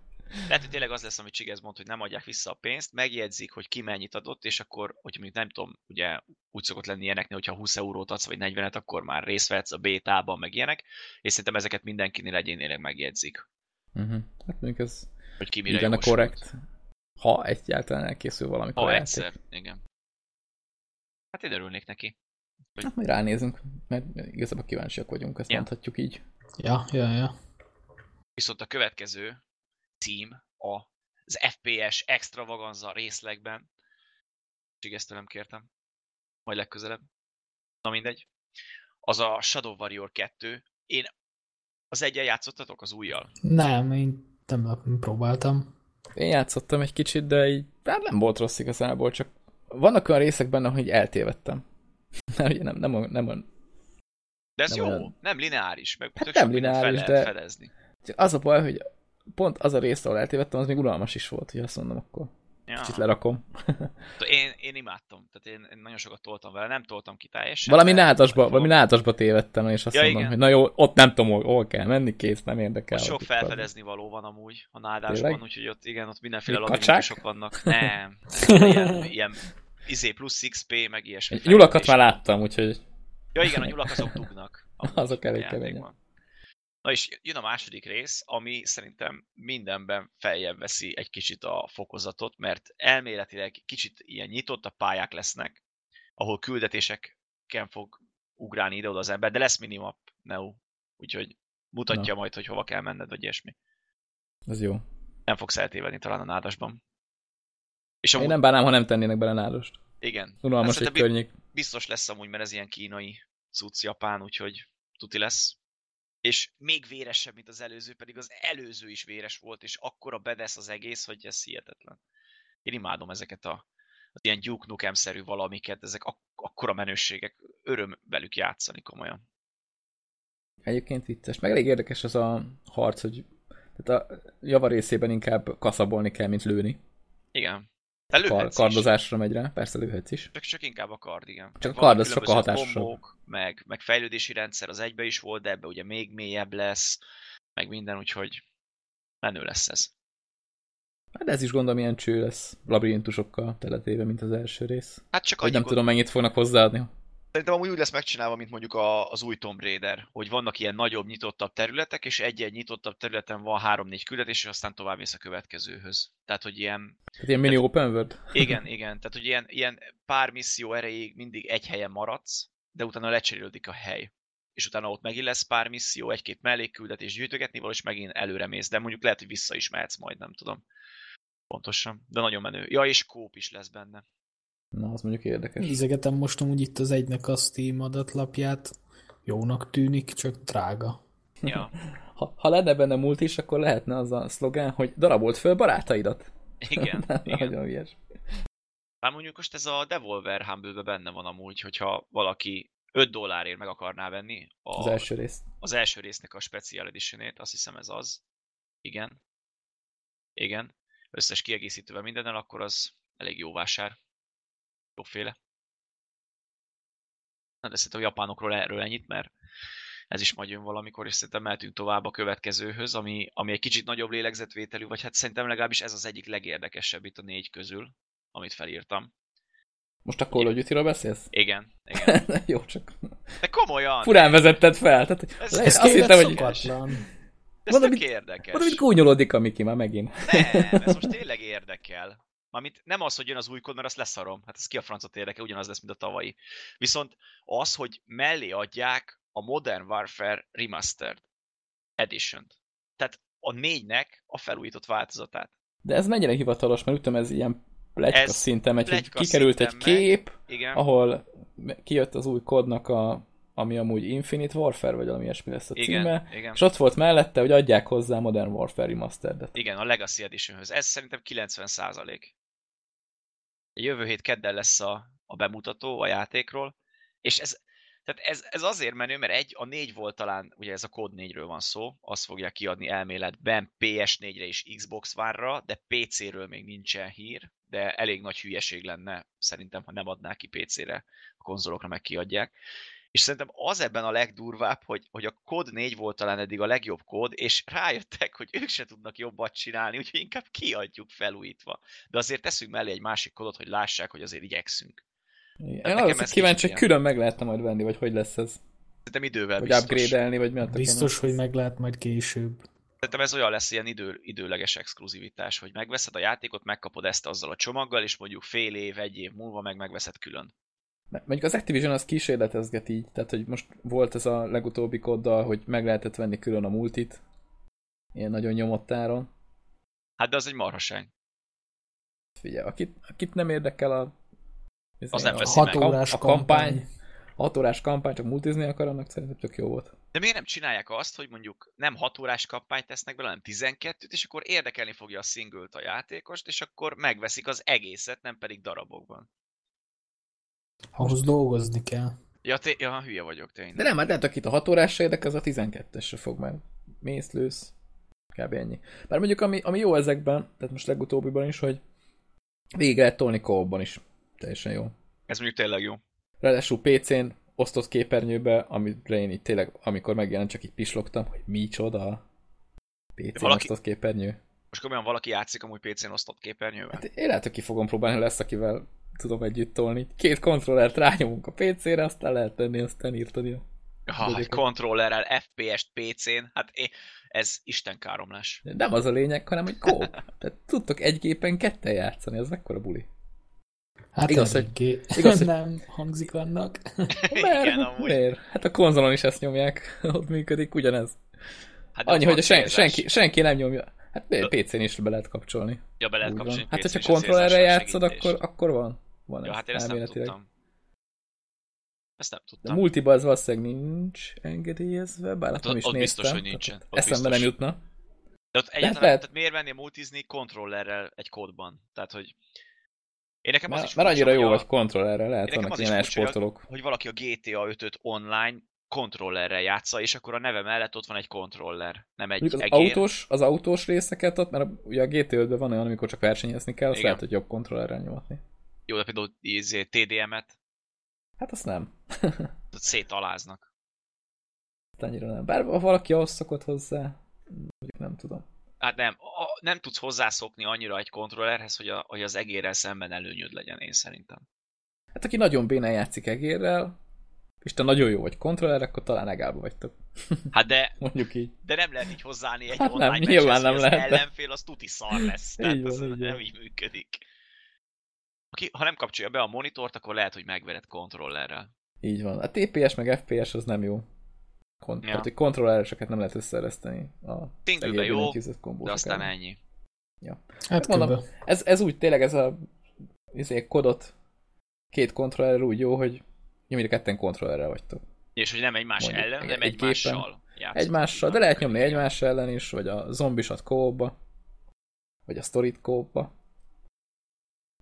Lehet, hogy tényleg az lesz, amit Csigez mond, hogy nem adják vissza a pénzt, megjegyzik, hogy ki mennyit adott, és akkor, hogy mondjuk nem tudom, ugye úgy szokott lenni ilyeneknél, hogyha 20 eurót adsz, vagy 40-et, akkor már részt vehetsz a bétában, meg ilyenek, és szerintem ezeket mindenkinél egyénileg megjegyzik, Uh-huh. Hát mondjuk ez hogy ki mire jogosult. korrekt. Ha egyáltalán elkészül valamikor Ha a egyszer, játék. igen. Hát én örülnék neki. Hát majd ránézünk, mert igazából kíváncsiak vagyunk, ezt Ja. mondhatjuk így. Ja, ja, ja. Viszont a következő cím a, az FPS extravaganza részlegben. Tőlem kértem. Majd legközelebb. Na mindegy. Az a Shadow Warrior 2. Én az egyen játszottatok az újjal? Nem, én nem, próbáltam. Én játszottam egy kicsit, de így hát nem volt rossz igazából, csak vannak olyan részek benne, hogy eltévedtem. Mert ugye nem, nem, nem, De ez Nem jó, olyan- nem lineáris, meg Hát nem lineáris, fel lehet de- fedezni. az a baj, hogy pont az a rész, ahol eltévedtem, az még unalmas is volt, hogy azt mondom akkor. Ja. kicsit lerakom. Én, én imádtam, tehát én, én nagyon sokat toltam vele, nem toltam ki teljesen. Valami nátasba, valami nátasba tévedtem, és azt Ja, mondom, igen. hogy na jó, ott nem tudom, hol, hol kell menni, kész, nem érdekel. Ott sok itt van. felfedezni való van amúgy a nádásban, úgyhogy ott igen, ott mindenféle labirintusok vannak. Nem, ilyen, ilyen izé plusz XP, meg ilyesmi. Nyulakat már láttam, úgyhogy Ja igen, a nyulak azok dugnak. Azok elég kemények. Na és jön a második rész, ami szerintem mindenben feljebb veszi egy kicsit a fokozatot, mert elméletileg kicsit ilyen nyitott a pályák lesznek, ahol küldetéseken fog ugrálni ide-oda az ember, de lesz minimap Neo, úgyhogy mutatja Na. majd, hogy hova kell menned, vagy ilyesmi. ez jó. Nem fogsz eltévedni talán a nádasban. És Én amúgy, nem bánnám, ha nem tennének bele nádost. igen, Unalmas Hát egy környék. biztos lesz amúgy, mert ez ilyen kínai cucc japán, úgyhogy tuti lesz. És még véresebb, mint az előző, pedig az előző is véres volt, és akkora bedesz az egész, hogy ez hihetetlen. Én imádom ezeket a az ilyen Duke Nukem-szerű valamiket, ezek ak- akkora menőségek, öröm velük játszani komolyan. Egyébként vicces. Meg elég érdekes az a harc, hogy tehát a java részében inkább kaszabolni kell, mint lőni. Igen. Kar- lőhetsz is. kardozásra megy rá, persze lőhetsz is. Csak, csak inkább a kard, igen. Csak a kard az sokkal hatásosabb. kombók, meg, meg fejlődési rendszer az egybe is volt, de ebbe ugye még mélyebb lesz, meg minden, úgyhogy menő lesz ez. Hát ez is gondolom ilyen cső lesz. Labirintusokkal teletéve, mint az első rész. Hát csak Hogy nem gond- tudom, mennyit fognak hozzáadni. Szerintem amúgy úgy lesz megcsinálva, mint mondjuk a, az új Tomb Raider, hogy vannak ilyen nagyobb, nyitottabb területek, és egy-egy nyitottabb területen van három-négy küldetés, és aztán tovább mész a következőhöz. Tehát, hogy ilyen, Tehát ilyen mini open world? igen, igen, tehát, hogy ilyen, ilyen pár misszió erejéig mindig egy helyen maradsz, de utána lecserélődik a hely. És utána ott megint lesz pár misszió, egy-két mellékküldetés gyűjtögetni és megint előre mész. De mondjuk lehet, hogy vissza is mehetsz majd, nem tudom. Pontosan. De nagyon menő. Ja, és kóp is lesz benne. Na, az mondjuk érdekes. Nézegetem most amúgy itt az egynek a Steam adatlapját. Jónak tűnik, csak drága. Ja. Ha, ha lenne benne múlt is, akkor lehetne az a szlogán, hogy darabolt föl barátaidat. Igen, igen. Nagyon ügyes. Már mondjuk most ez a Devolver humble benne van amúgy, hogyha valaki 5 dollárért meg akarná venni a, Az első rész. az első résznek a Special Editionét, azt hiszem ez az. Igen. Igen. Összes kiegészítővel mindennel, akkor az elég jó vásár. Jóféle. Na de szerintem a japánokról erről ennyit, mert ez is majd jön valamikor, és szerintem mehetünk tovább a következőhöz, ami, ami egy kicsit nagyobb lélegzetvételű, vagy hát szerintem legalábbis ez az egyik legérdekesebb itt a négy közül, amit felírtam. Most a Call of Duty-ról beszélsz? Igen, igen. Jó, csak De komolyan! furán vezetted fel. Tehát, Ez- le- ez azt hittem, hogy. Ez Mondom, tök érdekes. mondom, hogy gúnyolódik a Miki már megint. Nem, ez most tényleg érdekel. Mármint nem az, hogy jön az új kód, mert azt leszarom. Hát ez ki a francot érdekel, ugyanaz lesz, mint a tavalyi. Viszont az, hogy mellé adják a Modern Warfare Remastered edition -t. Tehát a négynek a felújított változatát. De ez mennyire hivatalos, mert tudom, ez ilyen pletyka Ez szinten megy, hogy kikerült egy kép, Igen. ahol kijött az új kódnak a ami amúgy Infinite Warfare, vagy valami ilyesmi lesz a igen, címe, igen. és ott volt mellette, hogy adják hozzá Modern Warfare Remastered-et. Igen, a Legacy Editionhöz. Ez szerintem 90 Jövő hét kedden lesz a, a bemutató a játékról, és ez, tehát ez, ez azért menő, mert egy, a négy volt talán, ugye ez a kód 4-ről van szó, azt fogják kiadni elméletben PS4-re és Xbox One-ra, de PC-ről még nincsen hír, de elég nagy hülyeség lenne szerintem, ha nem adnák ki PC-re, a konzolokra meg kiadják. És szerintem az ebben a legdurvább, hogy, hogy a kód 4 volt talán eddig a legjobb kód, és rájöttek, hogy ők se tudnak jobbat csinálni, úgyhogy inkább kiadjuk felújítva. De azért teszünk mellé egy másik kódot, hogy lássák, hogy azért igyekszünk. Igen. nekem Én arra kíváncsi, hogy külön meg lehetne majd venni, vagy hogy lesz ez. Szerintem idővel Vagy biztos. upgrade-elni, vagy mi a Biztos, hogy meg lehet majd később. Szerintem ez olyan lesz ilyen idő, időleges exkluzivitás, hogy megveszed a játékot, megkapod ezt azzal a csomaggal, és mondjuk fél év, egy év múlva meg megveszed külön. Mondjuk az Activision az kísérletezget így, tehát hogy most volt ez a legutóbbi koddal, hogy meg lehetett venni külön a multit, ilyen nagyon nyomott áron. Hát de az egy marhaság. Figyelj, akit, akit nem érdekel a... Az nem a, Hat meg. órás a kampány. kampány. a hat órás kampány, csak multizni akar, annak szerintem tök jó volt. De miért nem csinálják azt, hogy mondjuk nem 6 órás kampányt tesznek bele, hanem 12-t, és akkor érdekelni fogja a singlet a játékost, és akkor megveszik az egészet, nem pedig darabokban. Ahhoz dolgozni kell. Ja, té- ja hülye vagyok tényleg. De nem, hát lehet, akit a 6 órásra érdekel, az a 12-esre fog már. Mész, lősz. Kb. ennyi. Bár mondjuk ami, ami jó ezekben, tehát most legutóbbiban is, hogy Végig lehet tolni co is. Teljesen jó. Ez mondjuk tényleg jó. Ráadásul PC-n osztott képernyőbe, amire én így tényleg, amikor megjelent, csak így pislogtam, hogy micsoda PC-n Valaki- osztott képernyő. Most komolyan valaki játszik amúgy PC-n osztott képernyővel? Hát én lehet, hogy ki fogom próbálni, lesz, akivel tudom együtt tolni. Két kontrollert rányomunk a PC-re, aztán lehet tenni, aztán írtani. a- Ha, egy Gyerekek. kontrollerrel FPS-t PC-n, hát é, ez istenkáromlás. De Nem az a lényeg, hanem hogy kóp. Tehát tudtok egy gépen ketten játszani, ez mekkora buli. Hát Igaz, igaz, hogy- eléggé igaz, hogy- nem hangzik annak. Mert, Igen, amúgy. miért? Hát a konzolon is ezt nyomják, ott működik ugyanez. Hát Annyi, hogy a sen, senki, senki nem nyomja. Hát PC-n is be lehet kapcsolni. Ja, be lehet Úgy kapcsolni Hát, hogyha kontrollerre játszod, segítés. akkor, akkor van. Van Ja, ez, hát én ezt nem tudtam. Ezt nem De tudtam. multiba ez valószínűleg nincs engedélyezve, bár ott- nem is ott néztem. biztos, hogy nincsen. ott Eszembe biztos. nem jutna. De ott egyáltalán, lehet- tehát miért mennél multizni kontrollerrel egy kódban? Tehát, hogy én nekem az Mert, is mert annyira jó a- vagy kontrollerre, lehet vannak az ilyen furcsa, hogy esportolók. hogy valaki a GTA 5-öt online kontrollerrel játsza, és akkor a neve mellett ott van egy kontroller, nem egy Mondjuk az egér. autós, az autós részeket ott, mert ugye a GT5-ben van olyan, amikor csak versenyezni kell, azt Igen. lehet, hogy jobb kontrollerrel nyomatni. Jó, de például izé, TDM-et Hát azt nem. szétaláznak. Azt annyira nem. Bár ha valaki ahhoz szokott hozzá, mondjuk nem tudom. Hát nem, a, nem tudsz hozzászokni annyira egy kontrollerhez, hogy, a, hogy az egérrel szemben előnyöd legyen, én szerintem. Hát aki nagyon bénán játszik egérrel, és te nagyon jó vagy kontroller, akkor talán egába vagytok. Hát de, Mondjuk így. de nem lehet így hozzáállni egy Hát nem, online nyilván meccshez, nem az lehet, ellenfél az tuti szar lesz. Tehát Így van, az így nem így működik. Aki, ha nem kapcsolja be a monitort, akkor lehet, hogy megvered kontrollerrel. Így van. A TPS meg FPS az nem jó. Kont- Ja. Tehát, hogy kontrollereseket nem lehet összeereszteni a Singlebe jó, De aztán ellen. ennyi. Hát Mondom. Ez, ez úgy tényleg ez a izé, kodot két kontroller úgy jó, hogy mind a ketten kontrollerrel vagytok. És hogy nem egymás Mondjuk, ellen, egy- nem egy egymással. Egymással, de lehet nyomni egymás ellen is, vagy a zombisat kóba, vagy a storyt kóba,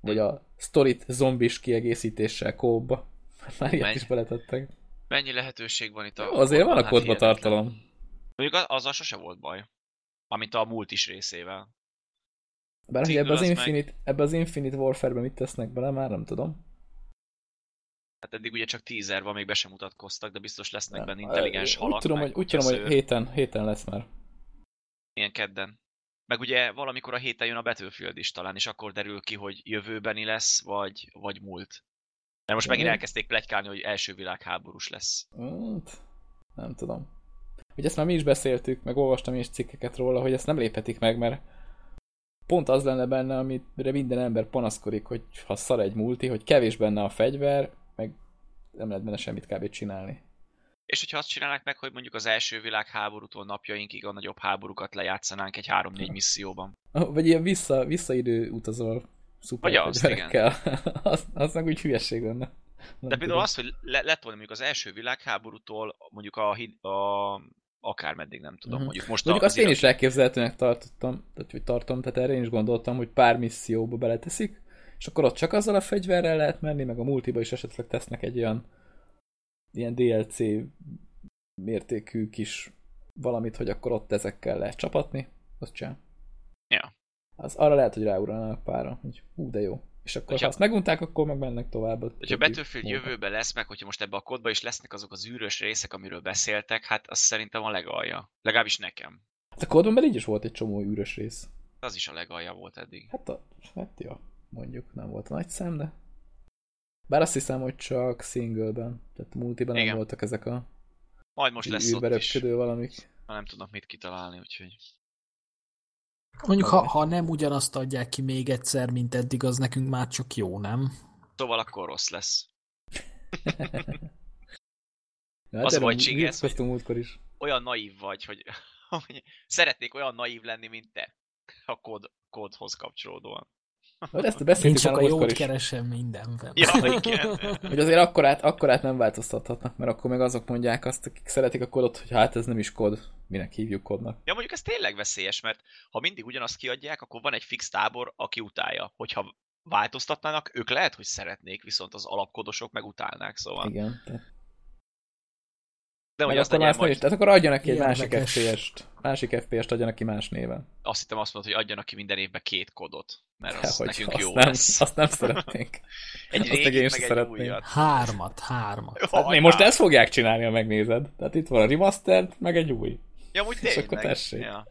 vagy a storyt zombis kiegészítéssel kóba. Már ilyet Menj. is beletettek. Mennyi lehetőség van itt a azért van a hát hihetetlen. tartalom. Mondjuk az- azzal sose volt baj. Amint a multis részével. Bár hogy ebbe az, az meg- Infinite, ebbe az Infinite Warfare-be mit tesznek bele, már nem tudom. Hát eddig ugye csak teaser van, még be sem mutatkoztak, de biztos lesznek Nem. benne intelligens úgy halak. tudom, meg hogy, úgy tudom, hogy héten, héten lesz már. Ilyen kedden. Meg ugye valamikor a héten jön a Battlefield is talán, és akkor derül ki, hogy jövőbeni lesz, vagy, vagy múlt. Mert most megint elkezdték plegykálni, hogy első világháborús lesz. Hát, nem tudom. Hogy ezt már mi is beszéltük, meg olvastam is cikkeket róla, hogy ezt nem léphetik meg, mert pont az lenne benne, amire minden ember panaszkodik, hogy ha szar egy multi, hogy kevés benne a fegyver, meg nem lehet benne semmit kb. csinálni. És hogyha azt csinálnak meg, hogy mondjuk az első világháborútól napjainkig a nagyobb háborúkat lejátszanánk egy 3-4 misszióban. Vagy ilyen vissza, visszaidő utazol szuper Vagy azt, fegyverekkel. az, az meg úgy hülyeség lenne. Nem De például az, hogy le, lett volna mondjuk az első világháborútól, mondjuk a, hid- a akármeddig nem tudom, Mhm. mondjuk most Mondjuk azt én is elképzelhetőnek tartottam, tehát hogy tartom, tehát erre én is gondoltam, hogy pár misszióba beleteszik, és akkor ott csak azzal a fegyverrel lehet menni, meg a multiba is esetleg tesznek egy olyan ilyen DLC mértékű kis valamit, hogy akkor ott ezekkel lehet csapatni, azt csinál. Ja. Az arra lehet, hogy ráugrálnának pára, hogy hú, de jó. És akkor, Hogyha- ha azt megunták, akkor meg mennek tovább. Hogyha Battlefield módon. jövőben lesz meg, hogyha most ebbe a kodba is lesznek azok az űrös részek, amiről beszéltek, hát az szerintem a legalja. Legalábbis nekem. Hát a belül így is volt egy csomó űrös rész. Az is a legalja volt eddig. Hát, a, hát ja, mondjuk nem volt nagy szám, de... Bár azt hiszem, hogy csak singleben, tehát multiban nem voltak ezek a Majd most lesz ott is, valamik. ha nem tudnak mit kitalálni, úgyhogy... Mondjuk, ha, ha nem ugyanazt adják ki még egyszer, mint eddig, az nekünk már csak jó, nem? Szóval akkor rossz lesz. Ja, Az a erről baj, Csigesz, vitatkoztunk múltkor is. Olyan naív vagy, hogy, hogy szeretnék olyan naív lenni, mint te. A kód, kódhoz kapcsolódóan. Vagy ezt Én beszéltük csak a a jót is. keresem mindenben. Ja, igen. Hogy azért akkorát, akkorát nem változtathatnak, mert akkor meg azok mondják azt, akik szeretik a kódot, hogy hát ez nem is kód, minek hívjuk kódnak. Ja, mondjuk ez tényleg veszélyes, mert ha mindig ugyanazt kiadják, akkor van egy fix tábor, aki utálja. Hogyha változtatnának, ők lehet, hogy szeretnék, viszont az alapkodosok meg utálnák, szóval. Igen. Tehát De hogy Meg az akkor legyen majd. Tehát akkor adjanak ki egy másik. FPS-t. Másik FPS-t adjanak ki más néven. azt hittem azt mondod, hogy adjanak ki minden évben két kodot, mert az Hogy nekünk azt jó nem, lesz. Azt nem szeretnénk. Egy azt meg én régit, sem meg egy szeretném. újat. Hármat, hármat. Hát még most ezt fogják csinálni, ha megnézed. Tehát itt van a remastered, meg egy új. Ja, úgy És akkor tessék. Ja.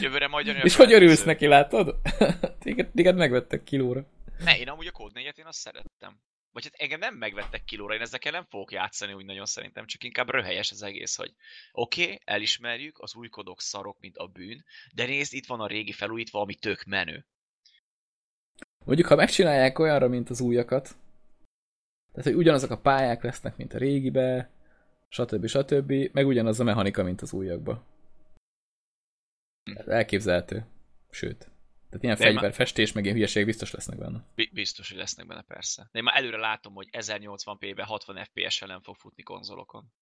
Jövőre majd jön És hogy örülsz neki, látod? téged, téged megvettek kilóra. Ne, én amúgy a Code 4-et én azt szerettem. Vagy hát engem nem megvettek kilóra, én ezekkel nem fogok játszani úgy nagyon szerintem, csak inkább röhelyes az egész, hogy oké, okay, elismerjük, az új kodok szarok, mint a bűn, de nézd, itt van a régi felújítva, ami tök menő. Mondjuk, ha megcsinálják olyanra, mint az újakat, tehát, hogy ugyanazok a pályák lesznek, mint a régibe, stb. stb., meg ugyanaz a mechanika, mint az újakba. Tehát elképzelhető. Sőt. Tehát ilyen fegyverfestés, meg ilyen hülyeség biztos lesznek benne. Bi- Biztos, hogy lesznek benne persze. De én már előre látom, hogy 1080p-ben 60 FPS-en nem fog futni konzolokon.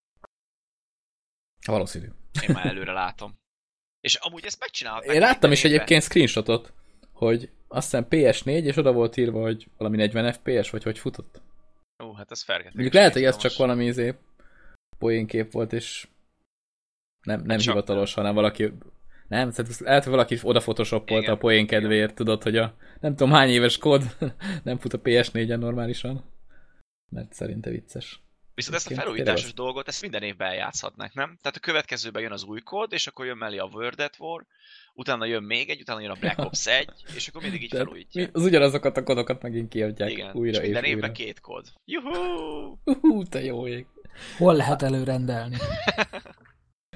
Valószínű. Én már előre látom. És amúgy ezt megcsinálhatnák. Én láttam is egyébként screenshotot, hogy azt hiszem PS4, és oda volt írva, hogy valami 40 FPS, vagy hogy futott. Ó, hát ez fergeteges. Mondjuk lehet, hogy ez csak valami izé poénkép volt, és nem, nem csak hivatalos, hanem valaki nem, tehát lehet, hogy valaki oda photoshopolta a poén kedvéért, tudod, hogy a nem tudom hány éves kód nem fut a PS4-en normálisan. Mert szerinte vicces. Viszont ezt a felújításos tényleg dolgot, ezt minden évben eljátszhatnák, nem? Tehát a következőben jön az új kód, és akkor jön mellé a World at War, utána jön még egy, utána jön a Black Ops 1, és akkor mindig így Tehát felújítják. mi- az ugyanazokat a kodokat megint kiadják Igen, újra és és, minden újra. évben két kód. Juhú! Hú, te jó ég. Hol lehet előrendelni?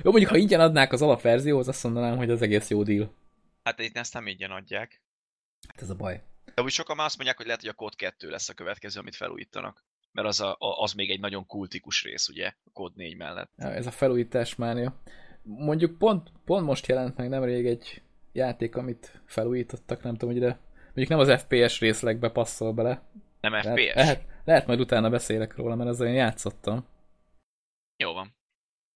Jó, mondjuk, ha ingyen adnák az alapverzióhoz, azt mondanám, hogy az egész jó deal. Hát itt ezt nem ingyen adják. Hát ez a baj. De úgy sokan már azt mondják, hogy lehet, hogy a kód 2 lesz a következő, amit felújítanak. Mert az, a, a- az még egy nagyon kultikus rész, ugye, a kód 4 mellett. Ja, ez a felújítás mánia. Mondjuk pont, pont most jelent meg nemrég egy játék, amit felújítottak, nem tudom, hogy ide mondjuk nem az FPS részlegbe passzol bele. Nem FPS? Lehet, lehet, lehet majd utána beszélek róla, mert ezzel én játszottam. Jó van.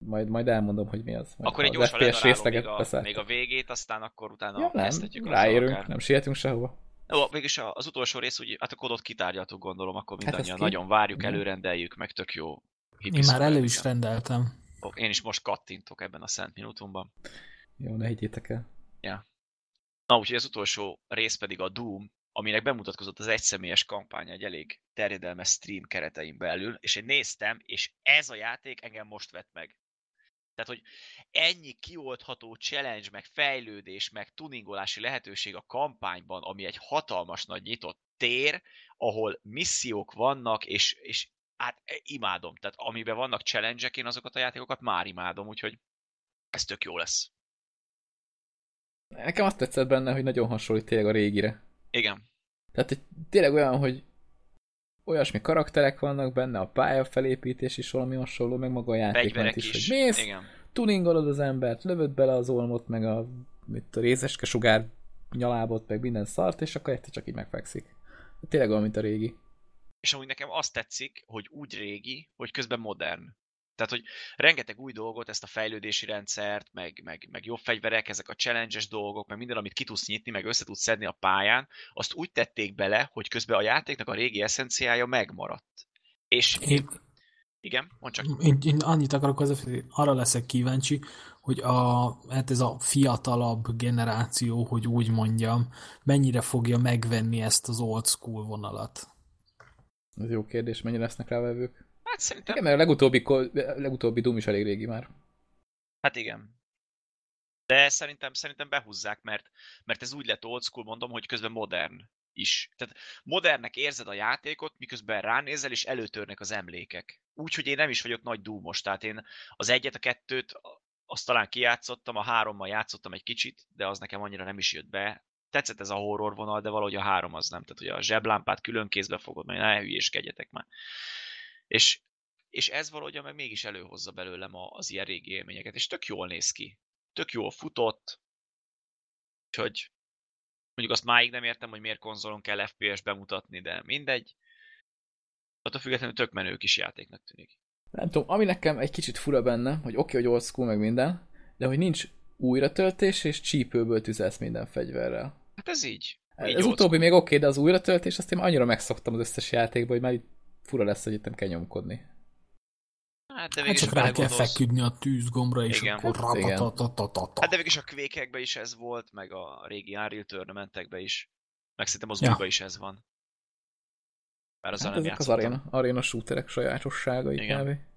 Majd, majd elmondom, hogy mi az. Majd Akkor egy gyorsan FPS ledarálom még részleget a, beszéltek. még a végét, aztán akkor utána ja, nem, kezdhetjük ráérünk, akár. nem sietünk sehova. Jó, végülis az utolsó rész, úgy, hát a kodot kitárgyaltuk, gondolom, akkor Hát mindannyian ezt ki- nagyon várjuk, előrendeljük, meg tök jó. Én már elő is rendeltem. Én is most kattintok ebben a szent minutumban. Jó, ne higgyétek el. Na, úgyhogy az utolsó rész pedig a Doom, aminek bemutatkozott az egyszemélyes kampány egy elég terjedelmes stream keretein belül, és én néztem, és ez a játék engem most vett meg. Tehát, hogy ennyi kioldható challenge, meg fejlődés, meg tuningolási lehetőség a kampányban, ami egy hatalmas nagy nyitott tér, ahol missziók vannak, és, és hát imádom. Tehát amiben vannak challenge én azokat a játékokat már imádom, úgyhogy ez tök jó lesz. Nekem azt tetszett benne, hogy nagyon hasonlít tényleg a régire. Igen. Tehát hogy tényleg olyan, hogy olyasmi karakterek vannak benne, a pálya felépítés is valami hasonló, meg maga a Fegyverek is, is. hogy mész, Igen. tuningolod az embert, lövöd bele az olmot, meg a, mit a részeske sugár nyalábot, meg minden szart, és akkor egyszer csak így megfekszik. Tényleg olyan, mint a régi. És amúgy nekem azt tetszik, hogy úgy régi, hogy közben modern. Tehát, hogy rengeteg új dolgot, ezt a fejlődési rendszert, meg, meg, meg jobb fegyverek, ezek a challenges dolgok, meg minden, amit ki tudsz nyitni, meg össze tudsz szedni a pályán, azt úgy tették bele, hogy közben a játéknak a régi eszenciája megmaradt. És Én, igen, mondd csak. én, én annyit akarok hozzáfűzni, arra leszek kíváncsi, hogy a, hát ez a fiatalabb generáció, hogy úgy mondjam, mennyire fogja megvenni ezt az old school vonalat. Ez jó kérdés, mennyire lesznek rávevők. Hát szerintem, Igen, mert a legutóbbi, legutóbbi Doom is elég régi már. hát igen. De szerintem, szerintem behúzzák, mert, mert ez úgy lett old school, mondom, hogy közben modern is. Tehát modernnek érzed a játékot, miközben ránézel, és előtörnek az emlékek. Úgyhogy én nem is vagyok nagy dúmos, tehát én az egyet, a kettőt, azt talán kijátszottam, a hárommal játszottam egy kicsit, de az nekem annyira nem is jött be. Tetszett ez a horror vonal, de valahogy a három az nem. Tehát, hogy a zseblámpát külön kézbe fogod, majd ne hülyéskedjetek már. És, és ez valahogy meg mégis előhozza belőlem az ilyen régi élményeket, és tök jól néz ki. Tök jól futott, úgyhogy mondjuk azt máig nem értem, hogy miért konzolon kell FPS bemutatni, de mindegy. Attól függetlenül tök menő kis játéknak tűnik. Nem tudom, ami nekem egy kicsit fura benne, hogy oké, okay, hogy old school meg minden, de hogy nincs újratöltés, és csípőből tüzelsz minden fegyverrel. Hát ez így. így Ez utóbbi még oké, okay, de az újratöltés, azt én annyira megszoktam az összes játékba, hogy már így fura lesz, hogy itt nem kell nyomkodni. Hát de Hát csak rá kell feküdni a tűzgombra, és Igen. akkor Igen. ratatatata. Hát de végig is a kvékekben is ez volt, meg a régi Unreal tournamentekben is. Meg szerintem az Ja. is ez van. Bár azzal Hát nem ezek az aréna, aréna shooterek sajátosságai Igen.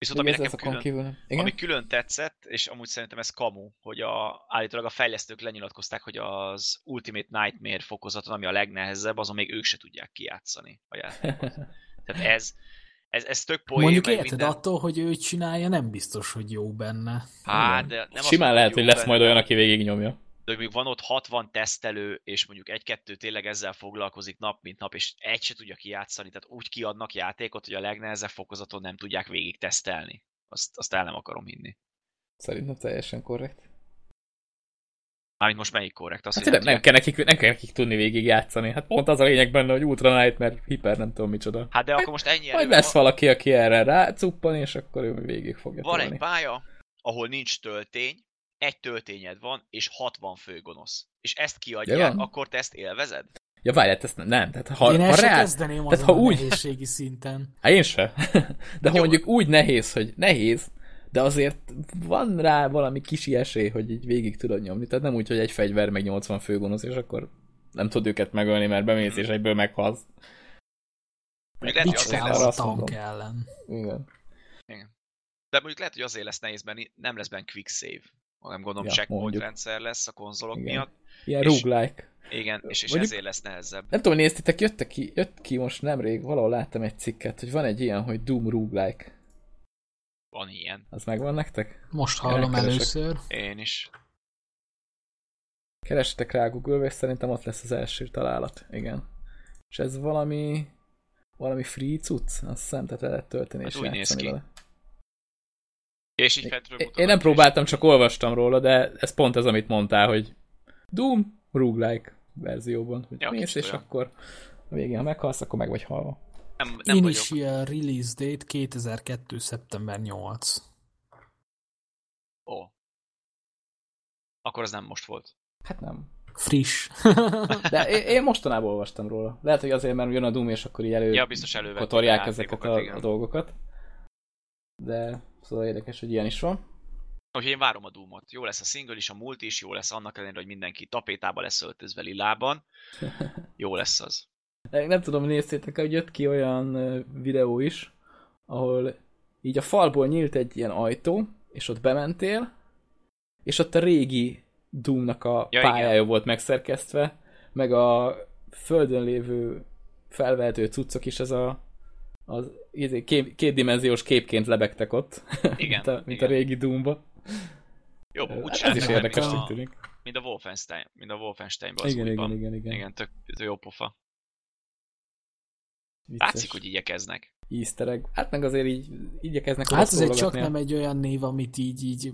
Viszont ami nekem külön, kívül. Igen? ami külön tetszett, és amúgy szerintem ez kamu, hogy a, állítólag a fejlesztők lenyilatkozták, hogy az Ultimate Nightmare fokozaton, ami a legnehezebb, azon még ők se tudják kijátszani a játékot. Tehát ez, ez, ez tök poén, Mondjuk érted, minden. attól, hogy ő csinálja, nem biztos, hogy jó benne. Hát, Igen. de nem Simán lehet, hogy lesz benne, majd olyan, aki végignyomja. De még van ott 60 tesztelő, és mondjuk egy-kettő tényleg ezzel foglalkozik nap, mint nap, és egy se tudja kijátszani, tehát úgy kiadnak játékot, hogy a legnehezebb fokozaton nem tudják végig tesztelni. Azt, azt el nem akarom hinni. Szerintem teljesen korrekt. Mármint most melyik korrekt? Azt, Hát nem, nem, kell nekik, nem kell nekik tudni végig játszani. Hát pont az a lényeg benne, hogy Ultra Night, mert hiper nem tudom micsoda. Hát de akkor most ennyi Majd lesz van, valaki, aki erre rácuppan, és akkor ő végig fogja van tolni. egy pálya, ahol nincs töltény, egy töltényed van, és 60 fő gonosz. És ezt kiadják, akkor te ezt élvezed? Ja, várjál, ezt nem, nem. Tehát ha, Én ha se rá... kezdeném tehát ha úgy- nehézségi szinten. Hát én se. De ha Jó. mondjuk úgy nehéz, hogy nehéz, de azért van rá valami kisi esély, hogy így végig tudod nyomni. Tehát nem úgy, hogy egy fegyver meg 80 fő gonosz, és akkor nem tud őket megölni, mert bemész és egyből meghalsz. Még lehet, hogy azért lesz, tank ellen. Igen. de mondjuk lehet, hogy azért lesz nehéz, mert nem lesz benne quick save. Nem gondolom, Ja, checkpoint mondjuk. rendszer lesz a konzolok Igen. miatt. Ilyen És- roguelike. Igen, és, és Mondjuk- ezért lesz nehezebb. Nem tudom, néztétek, jöttek ki, jött ki most nemrég, valahol láttam egy cikket, hogy van egy ilyen, hogy Doom roguelike. Van ilyen. Az megvan nektek? Most hallom Keresek. először. Én is. Keressetek rá google és szerintem ott lesz az első találat. Igen. És ez valami valami free cucc? Azt hiszem, tehát el lehet tölteni Hát és úgy néz ki. vele. És így fentről Én, nem próbáltam, csak olvastam róla, de ez pont ez, amit mondtál, hogy Doom roguelike verzióban. Hogy Ja, mész, és olyan. akkor a végén, ha meghalsz, akkor meg vagy halva. Nem, nem vagyok. Initial release date 2002. szeptember 8. Ó. Akkor az nem most volt. Hát nem. Friss. De én, én mostanában olvastam róla. Lehet, hogy azért, mert jön a Doom, és akkor így elő Ja, biztos kotorják a ezeket a, igen. a dolgokat. De szóval érdekes, hogy ilyen is van. Úgyhogy én várom a Doomot. Jó lesz a single is, a multi is, jó lesz annak ellenére, hogy mindenki tapétába lesz öltözve lilában. Jó lesz az. Nem tudom, néztétek, hogy jött ki olyan videó is, ahol így a falból nyílt egy ilyen ajtó, és ott bementél, és ott a régi Doomnak a Ja, pályája igen. volt megszerkesztve, meg a földön lévő felvehető cuccok is, ez a az izé, kép, kétdimenziós képként lebegtek ott, Igen, mint, a, mint a igen. régi Doomba. Jó, úgy Hát ez is mint érdekesnek a, tűnik. mint a Wolfenstein, mint a Wolfensteinben az Igen, újban. igen, igen, igen. igen tök, tök jó pofa. Vicces. Látszik, hogy igyekeznek. Easter egg. Hát meg azért így igyekeznek Hát egy csak a- nem egy olyan név, amit így, így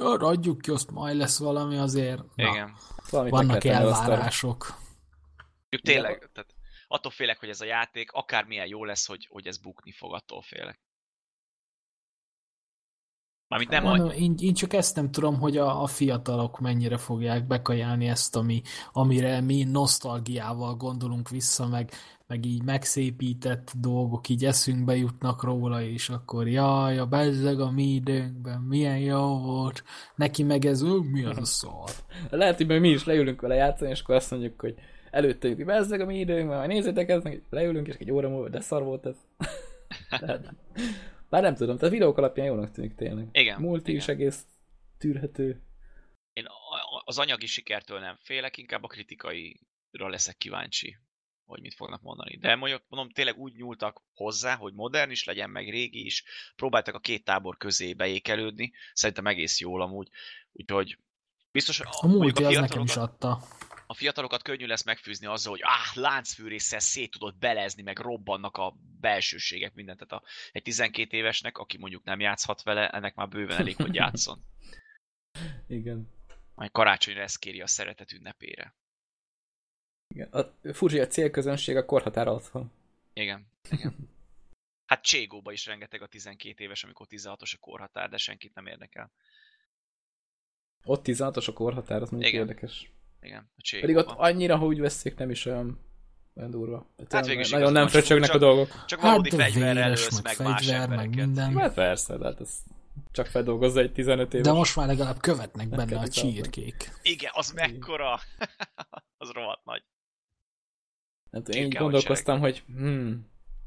"Ö, adjuk ki, azt majd lesz valami azért. Na, Igen. Valamit meg vannak elvárások. Mondjuk tényleg, tehát attól félek, hogy ez a játék akármilyen jó lesz, hogy, hogy ez bukni fog, attól félek. Mármint nem, Nem, nem én, én csak ezt nem tudom, hogy a, a fiatalok mennyire fogják bekajálni ezt, ami, amire mi nosztalgiával gondolunk vissza, meg, meg így megszépített dolgok így eszünkbe jutnak róla, és akkor jaj, a bezzeg a mi időnkben, milyen jó volt. Neki meg ez, "Ö, mi az a szar? Lehet, hogy mi is leülünk vele játszani, és akkor azt mondjuk, hogy előtte jut, bezzeg a mi időnk, majd nézzétek ezt, meg leülünk, és egy óra múlva, de szar volt ez. Tehát, bár nem tudom, tehát videók alapján jónak tűnik tényleg. Igen, Multi is igen. egész tűrhető. Én a- a- az anyagi sikertől nem félek, inkább a kritikaira leszek kíváncsi, hogy mit fognak mondani. De mondjuk, mondom, tényleg úgy nyúltak hozzá, hogy modern is legyen, meg régi is. Próbáltak a két tábor közé beékelődni. Szerintem egész jól amúgy. Úgyhogy biztos, A multi az nekem is adta. A fiatalokat könnyű lesz megfűzni azzal, hogy áh, láncfűrészsel szét tudod belezni, meg robbannak a belsőségek, mindent. Tehát a, egy 12 évesnek, aki mondjuk nem játszhat vele, ennek már bőven elég, hogy játszon. Igen. Majd karácsonyra ezt kéri a szeretet ünnepére. Igen. A Fuji a célközönség a korhatár alatt van. Igen. Igen. Hát Cségóba is rengeteg a 12 éves, amikor 16-os a korhatár, de senkit nem érdekel. Ott 16-os a korhatár, az mondjuk Igen. érdekes. Igen, a Pedig ott annyira, ha úgy veszik, nem is olyan Olyan durva. Hát végül is nagyon nem fröcsögnek a dolgok. Csak valódi Hát fegyverrel véres, ölsz meg meg, más fegyver, meg minden. Hát persze, de hát ez csak feldolgozza egy 15 éves. De most már legalább követnek benne a Neked csirkék. Igen, az mekkora. az rohadt nagy. Nem tudom, én gondolkoztam, hogy, hmm,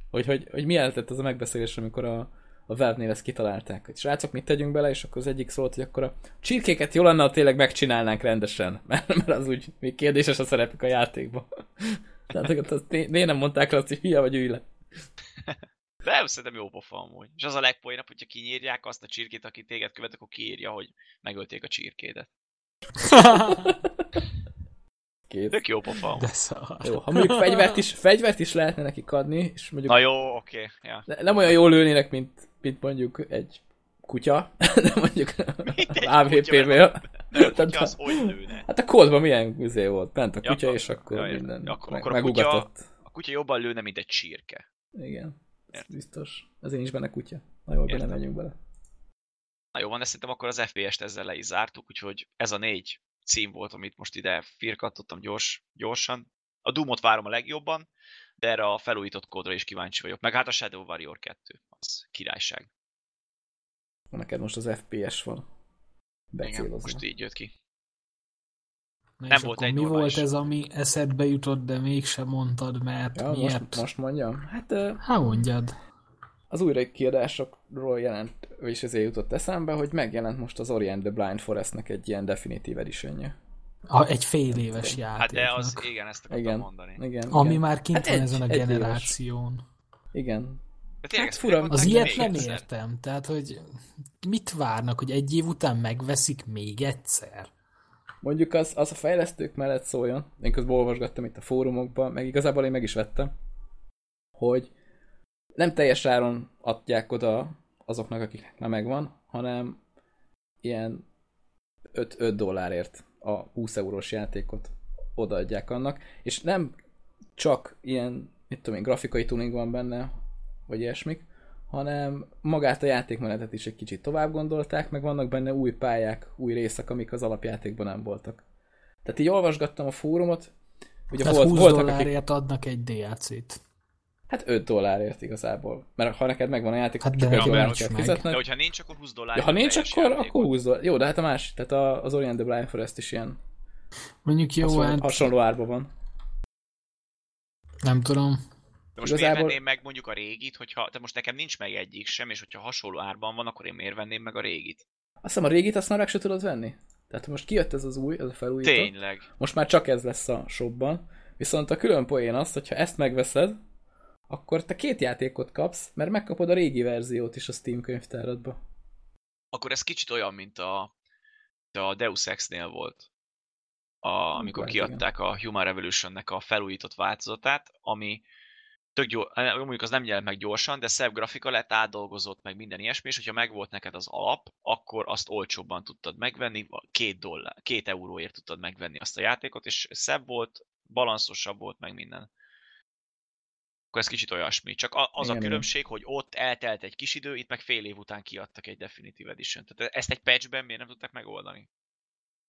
hogy, hogy, hogy mi lehetett az a megbeszélés, amikor a, a Valve-nél ezt kitalálták, hogy srácok, mit tegyünk bele, és akkor az egyik szólt, hogy akkor a csirkéket jó lenne, ha tényleg megcsinálnánk rendesen, mert, mert az úgy még kérdéses a szerepük a játékban. Tehát hogy azt né- miért nem mondták le azt, hogy hülye vagy ülj le. De nem szerintem jó pofa amúgy. És az a legpoénabb, hogyha kinyírják azt a csirkét, aki téged követ, akkor kiírja, hogy megölték a csirkédet. Két. Tök jó pofa. De szar. Jó, ha mondjuk fegyvert is, fegyvert is lehetne nekik adni, és mondjuk Na jó, oké. Ja. ne- nem olyan jól lőnének, mint, mint mondjuk egy kutya, de mondjuk AVP-vel. Tehát kutya az hogy lőne? Hát a kódban milyen üzé volt? Bent a Ja, kutya, akkor- és akkor ja, ja. minden Akkor- meg, akkor a megugatott. A kutya jobban lőne, mint egy csirke. Igen, ez Értem. biztos. Ezért nincs benne kutya. Na jól bele megyünk bele. Na jó van, de szerintem akkor az FPS-t ezzel le is zártuk, úgyhogy ez a négy cím volt, amit most ide firkattottam gyors, gyorsan. A Doomot várom a legjobban, de erre a felújított kódra is kíváncsi vagyok. Meg hát a Shadow Warrior 2, az királyság. Neked most az FPS van. Igen, Becélozva. most így jött ki. Na Nem volt egy mi normális. volt ez, ami eszedbe jutott, de mégsem mondtad, mert Ja, miért? most, most mondjam. Hát Hát mondjad. Az újra kiadásokról jelent, és ezért jutott eszembe, hogy megjelent most az Orient the Blind Forestnek egy ilyen definitív editionje. A, egy fél éves játéknak. Hát de az, igen, ezt akartam Igen. mondani. Igen, Ami igen. már kint Hát van egy- ezen a egy éves. generáción. Igen. De tényleg Hát fura, Az ilyet nem egyszer. értem. Tehát, hogy mit várnak, hogy egy év után megveszik még egyszer? Mondjuk az, az a fejlesztők mellett szóljon, én közben olvasgattam itt a fórumokban, meg igazából én meg is vettem, hogy nem teljes áron adják oda azoknak, akiknek nem megvan, hanem ilyen 5, 5 dollárért a 20 eurós játékot odaadják annak, és nem csak ilyen, mit tudom én, grafikai tuning van benne, vagy ilyesmik, hanem magát a játékmenetet is egy kicsit tovább gondolták, meg vannak benne új pályák, új részek, amik az alapjátékban nem voltak. Tehát így olvasgattam a fórumot, ugye Tehát volt, 20 voltak, akik, dollárért adnak egy DLC-t. Hát 5 dollárért igazából. Mert ha neked megvan a játék, Hát de csak nekem egy nincs kell meg. fizetned. De hogyha nincs, akkor 20 dollár. Ja, ha nincs, akkor, akkor 20 dollár. Jó, de hát a más, tehát a- az Orient the Blind Forest is ilyen Mondjuk jó, hát hasonló árban van. nem tudom. De most Igazából- miért venném meg mondjuk a régit, hogyha, de most nekem nincs meg egyik sem, és hogyha hasonló árban van, akkor én miért venném meg a régit? Azt hiszem a régit azt már meg se tudod venni. Tehát most kijött ez az új, ez a felújított. Tényleg. Most már csak ez lesz a shopban. Viszont a külön poén az, hogyha ezt megveszed, akkor te két játékot kapsz, mert megkapod a régi verziót is a Steam könyvtáradba. Akkor ez kicsit olyan, mint a, a Deus Ex-nél volt. A, amikor kiadták a Human Revolution-nek a felújított változatát, ami tök jó, eh, mondjuk az nem jelent meg gyorsan, de szebb grafika lett, átdolgozott meg minden ilyesmi, és hogyha megvolt neked az alap, akkor azt olcsóbban tudtad megvenni, két, dollár, két euróért tudtad megvenni azt a játékot, és szebb volt, balanszosabb volt, meg minden. Akkor ez kicsit olyasmi. Csak az Igen, a igen. különbség, hogy ott eltelt egy kis idő, itt meg fél év után kiadtak egy Definitive Edition. Tehát ezt egy patchben miért nem tudták megoldani?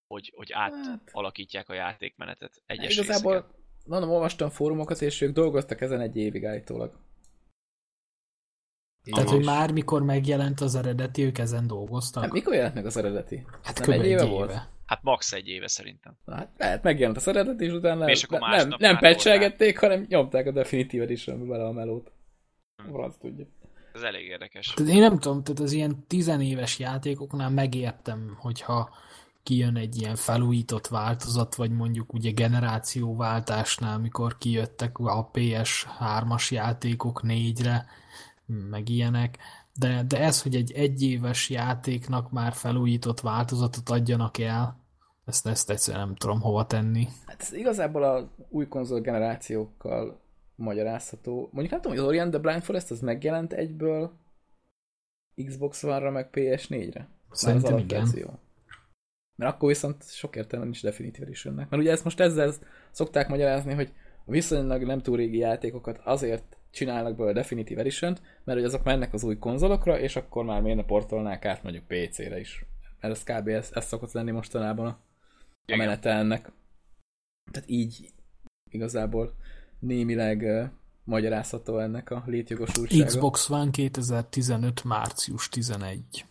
Hogy, hogy átalakítják a játékmenetet egyes Igazából, részeken. mondom, olvastam fórumokat, és ők dolgoztak ezen egy évig állítólag. Tehát, És- hogy már mikor megjelent az eredeti, ők ezen dolgoztak? Hát mikor jelent meg az eredeti? hát nem egy éve éve. volt? Hát max egy éve szerintem. Na, hát lehet, megjelent az eredeti, és utána És akkor nem, nem átolták. patchelgették, hanem nyomták a Definitive Edition bele a melót. Hm. Franc tudja. Ez elég érdekes. Tehát én nem tudom, tehát az ilyen tizenéves játékoknál megértem, hogyha kijön egy ilyen felújított változat, vagy mondjuk ugye generációváltásnál, mikor kijöttek a PS3-as játékok négyre, meg ilyenek, de, de ez, hogy egy egyéves játéknak már felújított változatot adjanak el, ezt, ezt egyszerűen nem tudom hova tenni. Hát ez igazából a új konzol generációkkal magyarázható. Mondjuk nem tudom, hogy Orient the Blind Forest az megjelent egyből Xbox One-ra, meg PS4-re. Már az Szerintem igen. Mert akkor viszont sok értelme nincs Definitive Editionnek. Mert ugye ezt most ezzel szokták magyarázni, hogy a viszonylag nem túl régi játékokat azért csinálnak belőle Definitive edition mert hogy azok mennek az új konzolokra, és akkor már miért ne portolnák át mondjuk PC-re is. Mert ez kb. ez, ez szokott lenni mostanában a, a menete ennek. Tehát így igazából némileg uh, magyarázható ennek a létjogosultsága. Xbox One 2015. március 11.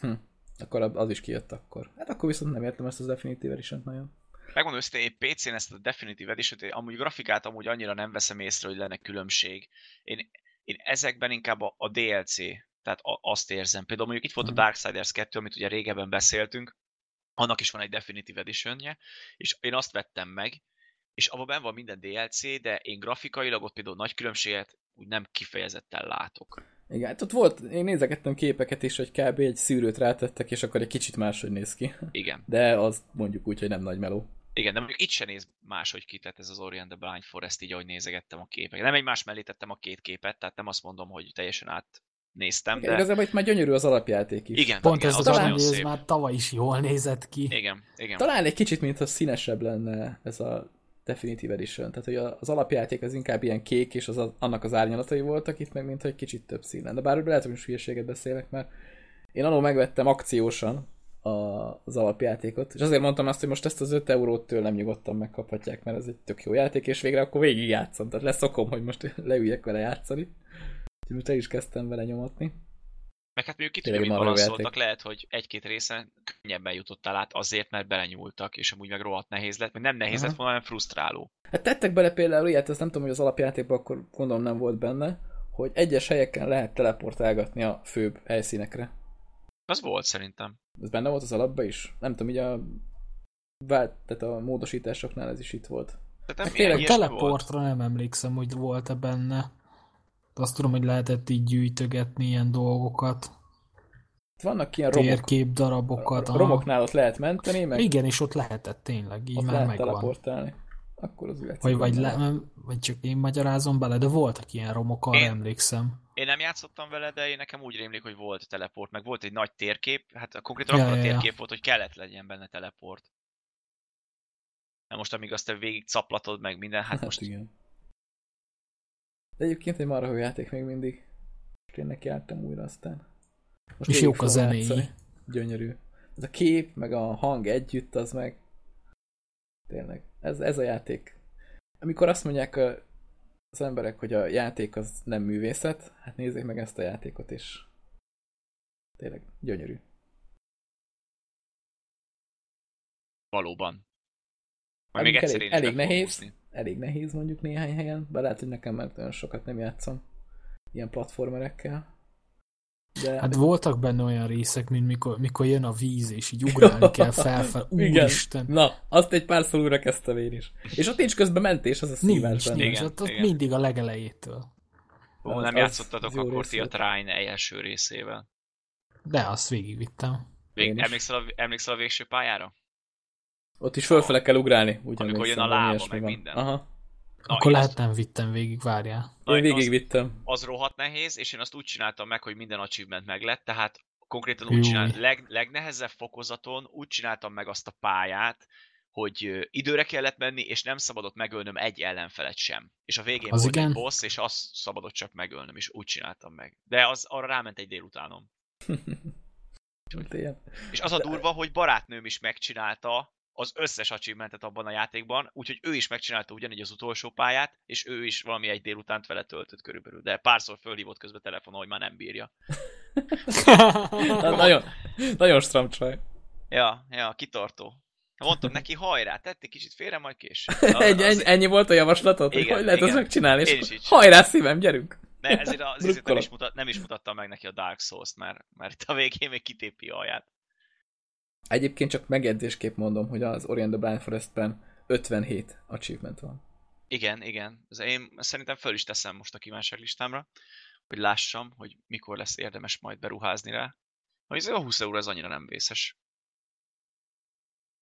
Hm. Akkor az is kijött akkor. Hát akkor viszont nem értem ezt az Definitive edition nagyon. Megmondom őszintén, én PC-n ezt a Definitive edition amúgy grafikát amúgy annyira nem veszem észre, hogy lenne különbség. Én, én ezekben inkább a, a DLC, tehát a, azt érzem. Például mondjuk itt volt a Mhm. Darksiders 2, amit ugye régebben beszéltünk, annak is van egy Definitive edition és én azt vettem meg, és abban benne van minden DLC, de én grafikailag ott például nagy különbséget úgy nem kifejezetten látok. Igen, hát ott volt, én nézegettem képeket is, hogy kb. egy szűrőt rátettek, és akkor egy kicsit máshogy néz ki. Igen. De az mondjuk úgy, hogy nem nagy meló. Igen, de mondjuk itt se néz máshogy ki, tehát ez az Orient the Blind Forest, így ahogy nézegettem a képeket. Nem egymás mellé tettem a két képet, tehát nem azt mondom, hogy teljesen átnéztem, Igen, de... Igazából itt már gyönyörű az alapjáték is. Igen, Pont igen, ez az az, talán ez szép. már tavaly is jól nézett ki. Igen, igen. Talán egy kicsit, mintha színesebb lenne ez a Definitive Edition. Tehát, hogy a- az alapjáték az inkább ilyen kék, és az, a- annak az árnyalatai voltak itt, meg mintha egy kicsit több szín lenne. De bár lehet, hogy most hülyeséget beszélek, mert én annól megvettem akciósan a, az alapjátékot, és azért mondtam azt, hogy most ezt az 5 eurót tőlem nyugodtan megkaphatják, mert ez egy tök jó játék, és végre akkor végig játszom. Tehát leszokom, hogy most leüljek vele játszani. Úgyhogy most el is kezdtem vele nyomatni. Meg hát mondjuk itt ugye balanszoltak, lehet, hogy egy-két részen könnyebben jutottál át azért, mert belenyúltak, és amúgy meg rohadt nehéz lett, meg nem nehéz Aha. lett volna, hanem frusztráló. Hát tettek bele például ilyet, ezt nem tudom, hogy az alapjátékban akkor gondolom nem volt benne, hogy egyes helyeken lehet teleportálgatni a főbb helyszínekre. Az volt szerintem. Ez benne volt az alapban is? Nem tudom, így a, vált, tehát a módosításoknál ez is itt volt. Tehát Hát tényleg ilyesmi volt. Teleportra nem emlékszem, hogy volt-e benne. De azt tudom, hogy lehetett így gyűjtögetni ilyen dolgokat. Vannak ilyen romok. Térkép darabokat. A romoknál ott lehet menteni, meg Igen, és ott lehetett tényleg, így ott már lehet megvan. teleportálni. Akkor az. Vagy, vagy, le, vagy csak én magyarázom bele, de voltak ilyen romok, arra Én- emlékszem. Én nem játszottam vele, de én nekem úgy rémlik, hogy volt teleport, meg volt egy nagy térkép, hát konkrétan Ja, akkor a ja, ja. térkép volt, hogy kellett legyen benne teleport. Na most amíg azt te végig caplatod meg minden, hát Hát most igen. De egyébként egy marha játék még mindig. Most én neki jártam újra aztán. Most És jók a zenéi. játszani. Gyönyörű. Ez a kép, meg a hang együtt, az meg... Tényleg. Ez, ez a játék. Amikor azt mondják a, az emberek, hogy a játék az nem művészet, hát nézzék meg ezt a játékot is. Tényleg gyönyörű. valóban. Majd Elég- még elég- elég nehéz. húzni. Elég nehéz mondjuk néhány helyen, de lehet, hogy nekem mert olyan sokat nem játszom ilyen platformerekkel. De Hát voltak benne olyan részek, mint mikor, mikor jön a víz, és így ugrálni kell felfel. Igen. Úristen! Na, azt egy párszor újra kezdtem én is. És ott nincs közben mentés, az a szívás Nincs, nincs. Igen, Ott, ott igen. mindig a legelejétől. Ó, nem az- játszottatok akkor ti a. Trine első részével. De azt végigvittem. Vég, Én is. emlékszel, a, emlékszel a végső pályára? Ott is fölfele kell ugrálni. Úgy Amikor jön a lába, meg van. minden. Aha. Na, Akkor én lehet azt- nem vittem végig, várjál. Na, Én végigvittem. az rohadt nehéz, és én azt úgy csináltam meg, hogy minden achievement meg lett, tehát konkrétan úgy csináltam, leg, legnehezebb fokozaton úgy csináltam meg azt a pályát, hogy időre kellett menni, és nem szabadott megölnöm egy ellenfelet sem. És a végén Az volt igen. egy boss, és azt szabadott csak megölnöm, és úgy csináltam meg. De az arra ráment egy délutánom. És az a durva, hogy barátnőm is megcsinálta az összes achievementet abban a játékban, úgyhogy ő is megcsinálta ugyanígy az utolsó pályát, és ő is valami egy délutánt vele töltött körülbelül. De párszor fölhívott közben telefonon, hogy már nem bírja. Na, nagyon, nagyon stram csaj. Ja, ja, kitartó. Mondtam neki, hajrá, tett egy kicsit félre, majd később. Egy, ennyi, ennyi volt a javaslatod, hogy Igen, hogy lehet ezt megcsinálni, és is hajrá szívem, gyerünk! Ne, ezért az nem, is mutat, nem is mutattam meg neki a Dark Souls-t, mert, mert itt a végén még kitépi a alját. Egyébként csak megjegyzésképp mondom, hogy az Orient the Blind Forest-ben 57 achievement van. Igen, igen. Ez én szerintem föl is teszem most a kívánságlistámra, hogy lássam, hogy mikor lesz érdemes majd beruházni rá. Hogy a 20 euró ez annyira nem vészes.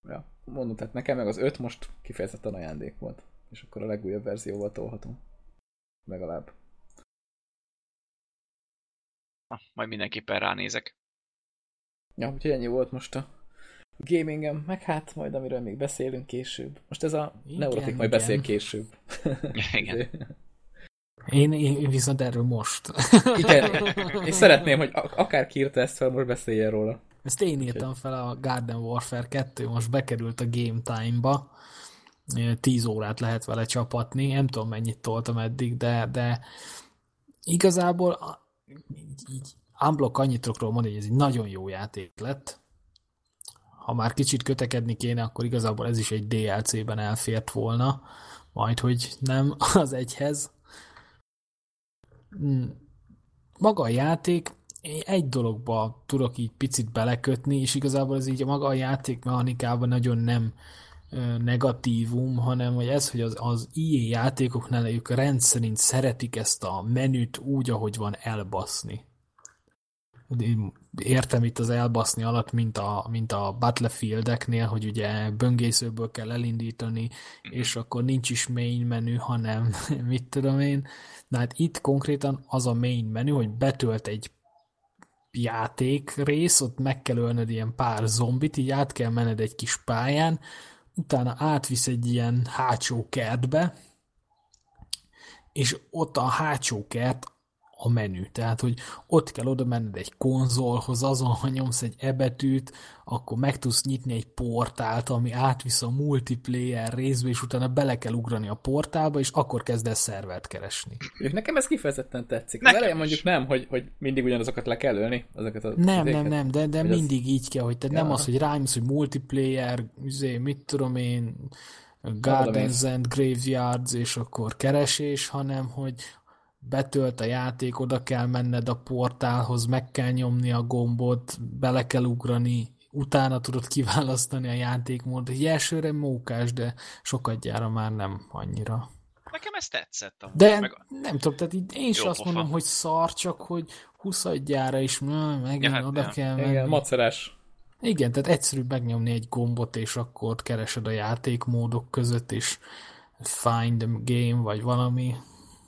Ja, mondom, tehát nekem meg az 5 most kifejezetten ajándék volt. És akkor a legújabb verzióval tolhatom. Legalább. Na, majd mindenképpen ránézek. Ja, úgyhogy ennyi volt most a gamingem, meg hát majd amiről még beszélünk később. Most ez a Igen, Neurotik majd igen. beszél később. Igen. Én, én viszont erről most. Igen, és szeretném, hogy ak- akár írta ezt fel, most beszéljen róla. Ezt én írtam fel a Garden Warfare 2, most bekerült a Game Time-ba, 10 órát lehet vele csapatni, nem tudom mennyit toltam eddig, de, de igazából így, így unblock annyit tudok róla mondani, hogy ez egy nagyon jó játék lett. Ha már kicsit kötekedni kéne, akkor igazából ez is egy DLC-ben elfért volna, majd hogy nem az egyhez. Hmm. Maga a játék, én egy dologba tudok így picit belekötni, és igazából ez így a maga a játék mechanikában nagyon nem negatívum, hanem hogy ez, hogy az, az IE játékoknál ők rendszerint szeretik ezt a menüt úgy, ahogy van elbaszni. Értem itt az elbaszni alatt, mint a, mint a Battlefieldeknél, hogy ugye böngészőből kell elindítani, mhm. és akkor nincs is main menü, hanem mit tudom én. De hát itt konkrétan az a main menü, hogy betölt egy játék rész, ott meg kell ölnöd ilyen pár zombit, így át kell menned egy kis pályán, utána átvisz egy ilyen hátsó kertbe, és ott a hátsó kert a menü. Tehát, hogy ott kell oda menned egy konzolhoz, azon, ha nyomsz egy ebetűt, akkor meg tudsz nyitni egy portált, ami átvisz a multiplayer részbe, és utána bele kell ugrani a portálba, és akkor kezdesz szervert keresni. És nekem ez kifejezetten tetszik. Nekem elején mondjuk nem, hogy, hogy mindig ugyanazokat le kell ölni. Azokat a nem, nem, nem, de, de mindig az... így kell, hogy te ja. nem az, hogy rájönsz, hogy multiplayer, üzé, mit tudom én, Gardens and Graveyards, és akkor keresés, hanem hogy betölt a játék, oda kell menned a portálhoz, meg kell nyomni a gombot, bele kell ugrani, utána tudod kiválasztani a játékmódot. Egy elsőre mókás, de sokadjára már nem annyira. Nekem ez tetszett. Amúgy. De meg... nem tudom, tehát így én is azt pofa. mondom, hogy szar, csak hogy huszadjára is megint ja, hát, oda ja. kell menni. Igen, macerás. Igen, tehát egyszerűbb megnyomni egy gombot, és akkor keresed a játékmódok között, és find the game, vagy valami.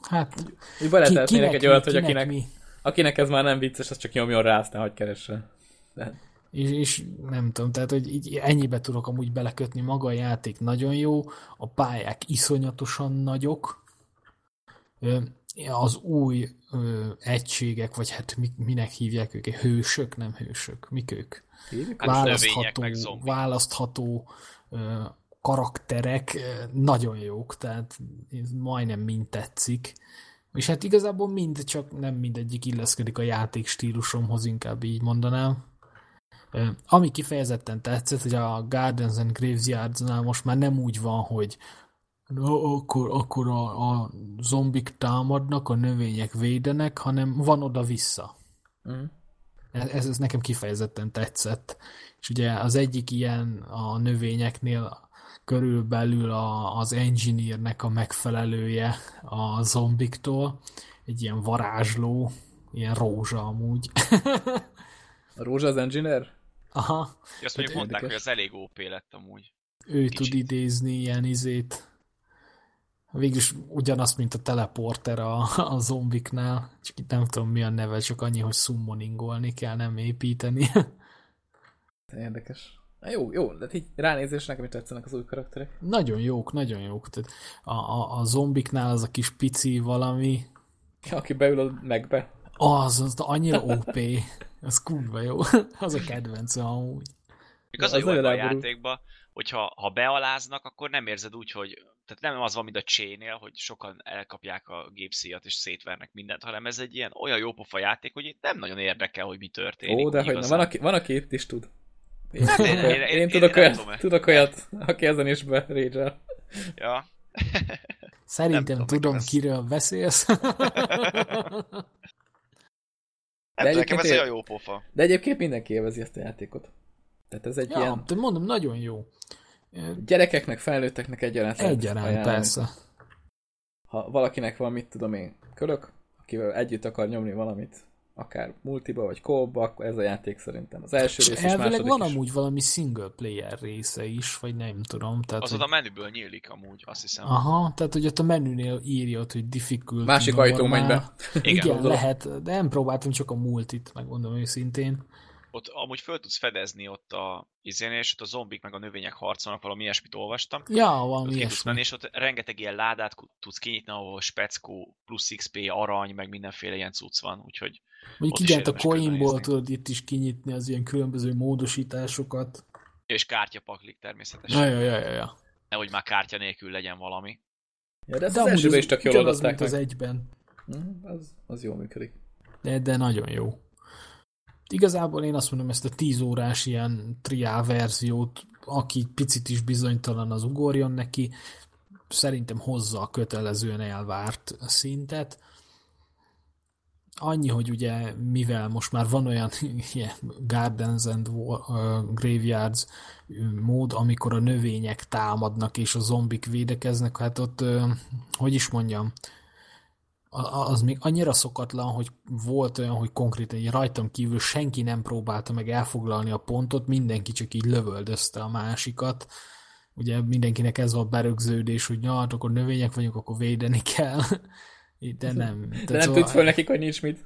Hát, Úgy beletetnének egy olyat, hogy akinek, mi? akinek ez már nem vicces, az csak nyomjon rá, aztán hogy keresse. De... És, és nem tudom, tehát hogy így ennyibe tudok amúgy belekötni, maga a játék nagyon jó, a pályák iszonyatosan nagyok, az új ö, egységek, vagy hát mi, minek hívják őket, hősök, nem hősök, mik ők? Hát választható, választható ö, karakterek nagyon jók, tehát majdnem mind tetszik. És hát igazából mind, csak nem mindegyik illeszkedik a játék stílusomhoz, inkább így mondanám. Ami kifejezetten tetszett, hogy a Gardens and Graveyards-nál most már nem úgy van, hogy na, akkor, akkor a, a zombik támadnak, a növények védenek, hanem van oda-vissza. Mm. Ez, ez nekem kifejezetten tetszett. És ugye az egyik ilyen a növényeknél körülbelül a, az engineernek a megfelelője a zombiktól. Egy ilyen varázsló, ilyen rózsa amúgy. a rózsa az engineer? Aha. Azt mondjuk mondták, hogy az elég OP lett amúgy. Ő Kicsit. tud idézni ilyen izét. Végülis ugyanazt, mint a teleporter a, a zombiknál. Csak itt nem tudom mi a neve, csak annyi, hogy summoningolni kell, nem építeni. Érdekes. Na jó, jó, de így ránézés nekem is tetszenek az új karakterek. Nagyon jók, nagyon jók. Tehát a, a, a zombiknál az a kis pici valami... Ja, aki beül a megbe. Az, az annyira OP. az kurva jó. az a kedvencem amúgy. Igaz, az jó a játékban, hogyha ha bealáznak, akkor nem érzed úgy, hogy tehát nem az van, mint a csénél, hogy sokan elkapják a gépszíjat és szétvernek mindent, hanem ez egy ilyen olyan jópofa játék, hogy itt nem nagyon érdekel, hogy mi történik. Ó, de hogy van, aki, van, aki itt is tud. Én, hát én, én, én, én, én tudok, én olyat, tudom, tudok olyat, aki ezen is be rage Ja. Szerintem nem tudom, tudom kiről beszélsz. de nekem ez olyan jó pofa. De egyébként mindenki élvezi ezt a játékot. Tehát ez egy ja, ilyen... de mondom, nagyon jó. Gyerekeknek, felnőtteknek egyaránt. Egyaránt, persze. Ha valakinek van, mit tudom én, kölök, akivel együtt akar nyomni valamit, akár multiba vagy kóba, akkor ez a játék szerintem. Az első rész és második van is. amúgy valami single player része is, vagy nem tudom. Tehát, az hogy... a menüből nyílik amúgy, azt hiszem. Aha, tehát hogy ott a menünél írja hogy difficult. Másik ajtó menj be. Igen, Igen lehet, de nem próbáltam csak a multit, megmondom őszintén ott amúgy föl tudsz fedezni ott a izén, és ott a zombik meg a növények harcolnak, valami ilyesmit olvastam. Ja, valami ilyesmi. Menni, és ott rengeteg ilyen ládát tudsz kinyitni, ahol speckó, plusz XP, arany, meg mindenféle ilyen cucc van, úgyhogy Mondjuk igen, a coinból tudod itt is kinyitni az ilyen különböző módosításokat. És kártyapaklik természetesen. Ja, ja, ja, ja. Nehogy már kártya nélkül legyen valami. Ja, de De az elsőben az is tök jól adották mint meg. az egyben. Mhm, Az, az jól működik. De, de nagyon jó. Igazából én azt mondom, ezt a 10 órás ilyen triál verziót, aki picit is bizonytalan, az ugorjon neki, szerintem hozza a kötelezően elvárt szintet. Annyi, hogy ugye, mivel most már van olyan ilyen Gardens and Graveyards mód, amikor a növények támadnak és a zombik védekeznek, hát ott, hogy is mondjam, az még annyira szokatlan, hogy volt olyan, hogy konkrétan így rajtam kívül senki nem próbálta meg elfoglalni a pontot, mindenki csak így lövöldözte a másikat. Ugye mindenkinek ez a berögződés, hogy ja, hát akkor növények vagyunk, akkor védeni kell. De nem. De Tehát nem szóval- tűnt föl nekik, hogy nincs mit.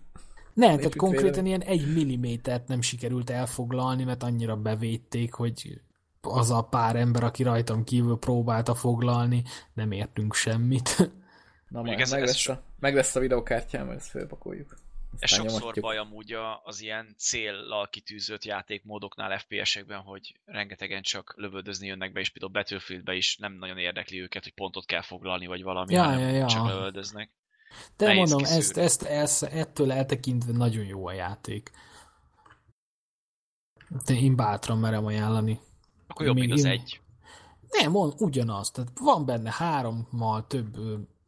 nem, tehát Épít konkrétan védelem. ilyen egy millimétert nem sikerült elfoglalni, mert annyira bevédték, hogy az a pár ember, aki rajtam kívül próbálta foglalni, nem értünk semmit. Na majd, ez- meg, ez lesz so- a, meg lesz a videókártyám, ezt fölpakoljuk. Ez sokszor nyomatjuk. baj amúgy a- az ilyen céllal kitűzött játékmódoknál FPS-ekben, hogy rengetegen csak lövöldözni jönnek be, és például Battlefieldbe is nem nagyon érdekli őket, hogy pontot kell foglalni, vagy valami, Ja, hanem ja, ja. csak lövöldöznek. De Nehéz mondom, kiszűrni. ezt, ezt, ezt, ettől eltekintve nagyon jó a játék. De én bátran merem ajánlani. Akkor jobb, Még mint az én- egy. Nem, mond, ugyanaz. Tehát van benne hárommal több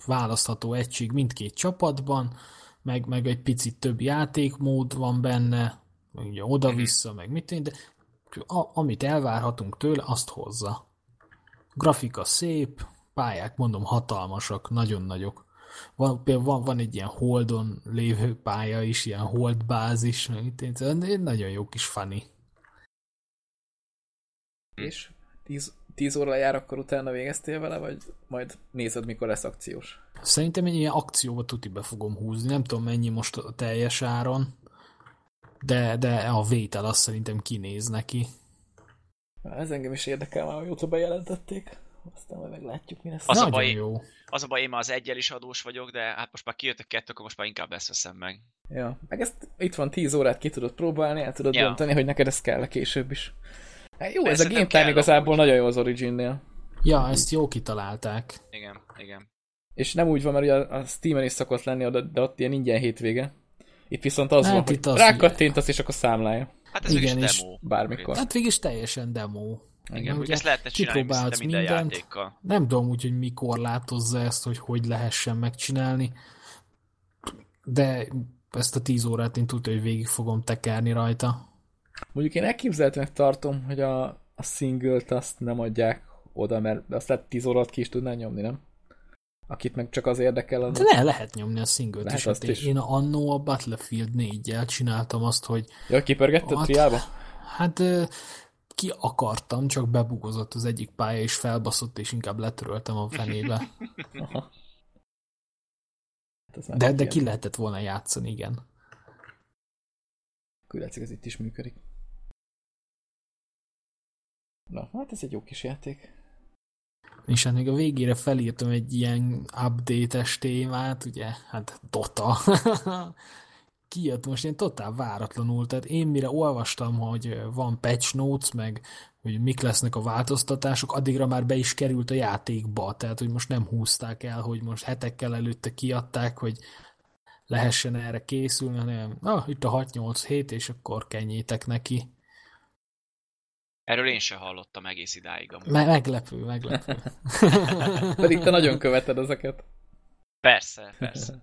választható egység mindkét csapatban, meg, meg egy picit több játékmód van benne, meg ugye oda-vissza, meg mit de a, amit elvárhatunk tőle, azt hozza. Grafika szép, pályák, mondom, hatalmasak, nagyon nagyok. Van, például van, van egy ilyen holdon lévő pálya is, ilyen hold bázis, meg mit én, nagyon jó kis funny. És 10, 10 óra jár, akkor utána végeztél vele, vagy majd nézed, mikor lesz akciós? Szerintem egy ilyen akcióba tuti be fogom húzni. Nem tudom mennyi most a teljes áron, de, de a vétel azt szerintem kinéz neki. Ez engem is érdekel már, amióta bejelentették. Aztán majd meglátjuk, mi lesz. Az a Nagyon baj- jó. Az a baj, én már az egyel is adós vagyok, de hát most már kijöttek kettő, akkor most már inkább ezt veszem meg. Ja, meg ezt itt van 10 órát ki tudod próbálni, el tudod Ja. dönteni, hogy neked ez kell később is. Hát jó, ez a Szerintem game time kell igazából amúgy. nagyon jó az Originnél. Ja, ezt jó kitalálták. Igen, igen. És nem úgy van, mert ugye a Steam-en is szokott lenni, de, de ott ilyen ingyen hétvége. Itt viszont az Hát van, itt hogy az, rákattintasz, és akkor számlálja. Hát ez Igen, és demo. bármikor. Hát végig teljesen demo. Igen, Ugye ezt lehetne csinálni minden mindent. játékkal. Nem tudom úgy, hogy mi korlátozza ezt, hogy hogy lehessen megcsinálni, de ezt a 10 órát én tudja, hogy végig fogom tekerni rajta. Mondjuk én elképzelhetőnek tartom, hogy a, a single-t azt nem adják oda, mert azt lehet 10 órát ki is tudnál nyomni, nem? Akit meg csak az érdekel, az... De ne, lehet nyomni a single Lehet is. azt Hát is. Én annó a Battlefield 4-jel csináltam azt, hogy Ja, kipörgetted triába? Hát ki akartam, csak bebugozott az egyik pálya, és felbaszott, és inkább letöröltem a fenébe. Aha. Hát De, de ki lehetett volna játszani, igen. Akkor ez itt is működik. Na, hát ez egy jó kis játék. És hát még a végére felírtam egy ilyen update-es témát, ugye, hát Dota. Kijött most ilyen totál váratlanul, tehát én mire olvastam, hogy van patch notes, meg hogy mik lesznek a változtatások, addigra már be is került a játékba, tehát hogy most nem húzták el, hogy most hetekkel előtte kiadták, hogy lehessen erre készülni, hanem ah, itt a 6-8 hét, és akkor kenjétek neki. Erről én se hallottam egész idáig. Amúgy. Me- meglepő, meglepő. Pedig te nagyon követed ezeket. Persze, persze.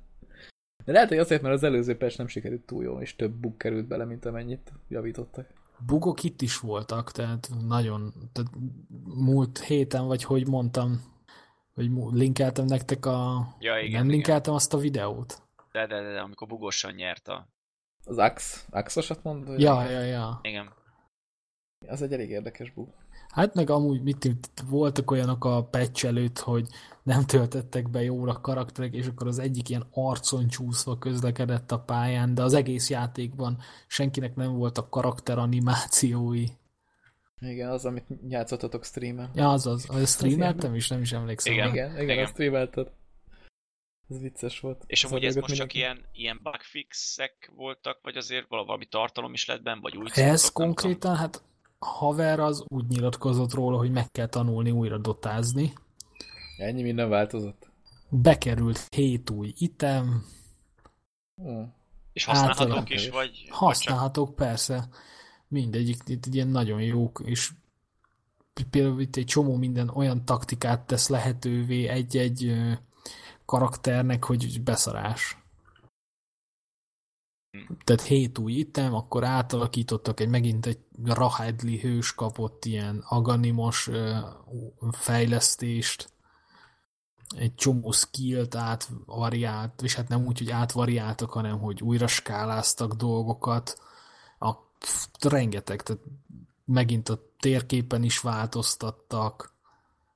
De lehet, hogy azért, mert az előző patch nem sikerült túl jól, és több bug került bele, mint amennyit javítottak. bugok itt is voltak, tehát nagyon, tehát múlt héten, vagy hogy mondtam, hogy linkeltem nektek a... Ja, igen, nem igen. linkeltem azt a videót? De, de, de, de amikor bugosan nyert a... Az Ax, Axosat mondod? hogy- Ja, ja, ja. Igen. Az egy elég érdekes bug. Hát meg amúgy mit, voltak olyanok a patch előtt, hogy nem töltöttek be jóra karakterek, és akkor az egyik ilyen arcon csúszva közlekedett a pályán, de az egész játékban senkinek nem voltak karakteranimációi. Igen, az, amit játszottatok streamen. Ja, azaz. Az streameltem is, nem is emlékszem. Igen. igen, igen, igen. streamelted. Ez vicces volt. És amúgy ez most csak ilyen, ilyen bugfixek voltak, vagy azért vala- valami tartalom is lett benne, vagy úgy Ez konkrétan, hát haver az úgy nyilatkozott róla, hogy meg kell tanulni újra dotázni. Ennyi minden változott. Bekerült hét új item. Ó. És használhatók is, vagy? vagy csak- Használhatók persze. Mindegyik itt ilyen nagyon jók, és például itt egy csomó minden olyan taktikát tesz lehetővé egy-egy karakternek, hogy beszarás. Tehát hét új item, akkor átalakítottak egy megint egy Rahedli hős kapott ilyen aganimos fejlesztést, egy csomó skillt átvariált, és hát nem úgy, hogy átvariáltak, hanem hogy újra skáláztak dolgokat. A, pff, rengeteg, tehát megint a térképen is változtattak.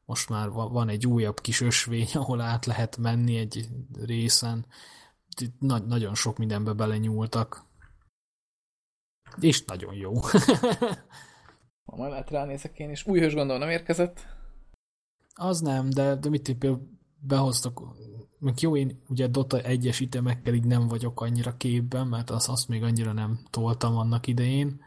Most már va- van egy újabb kis ösvény, ahol át lehet menni egy részen. Itt Nagy, nagyon sok mindenbe belenyúltak. És nagyon jó. Ha majd lehet ránézek én is. Új hős gondolom nem érkezett. Az nem, de, de mit például behoztak, meg jó, én ugye Dota 1-es itemekkel így nem vagyok annyira képben, mert azt, azt még annyira nem toltam annak idején,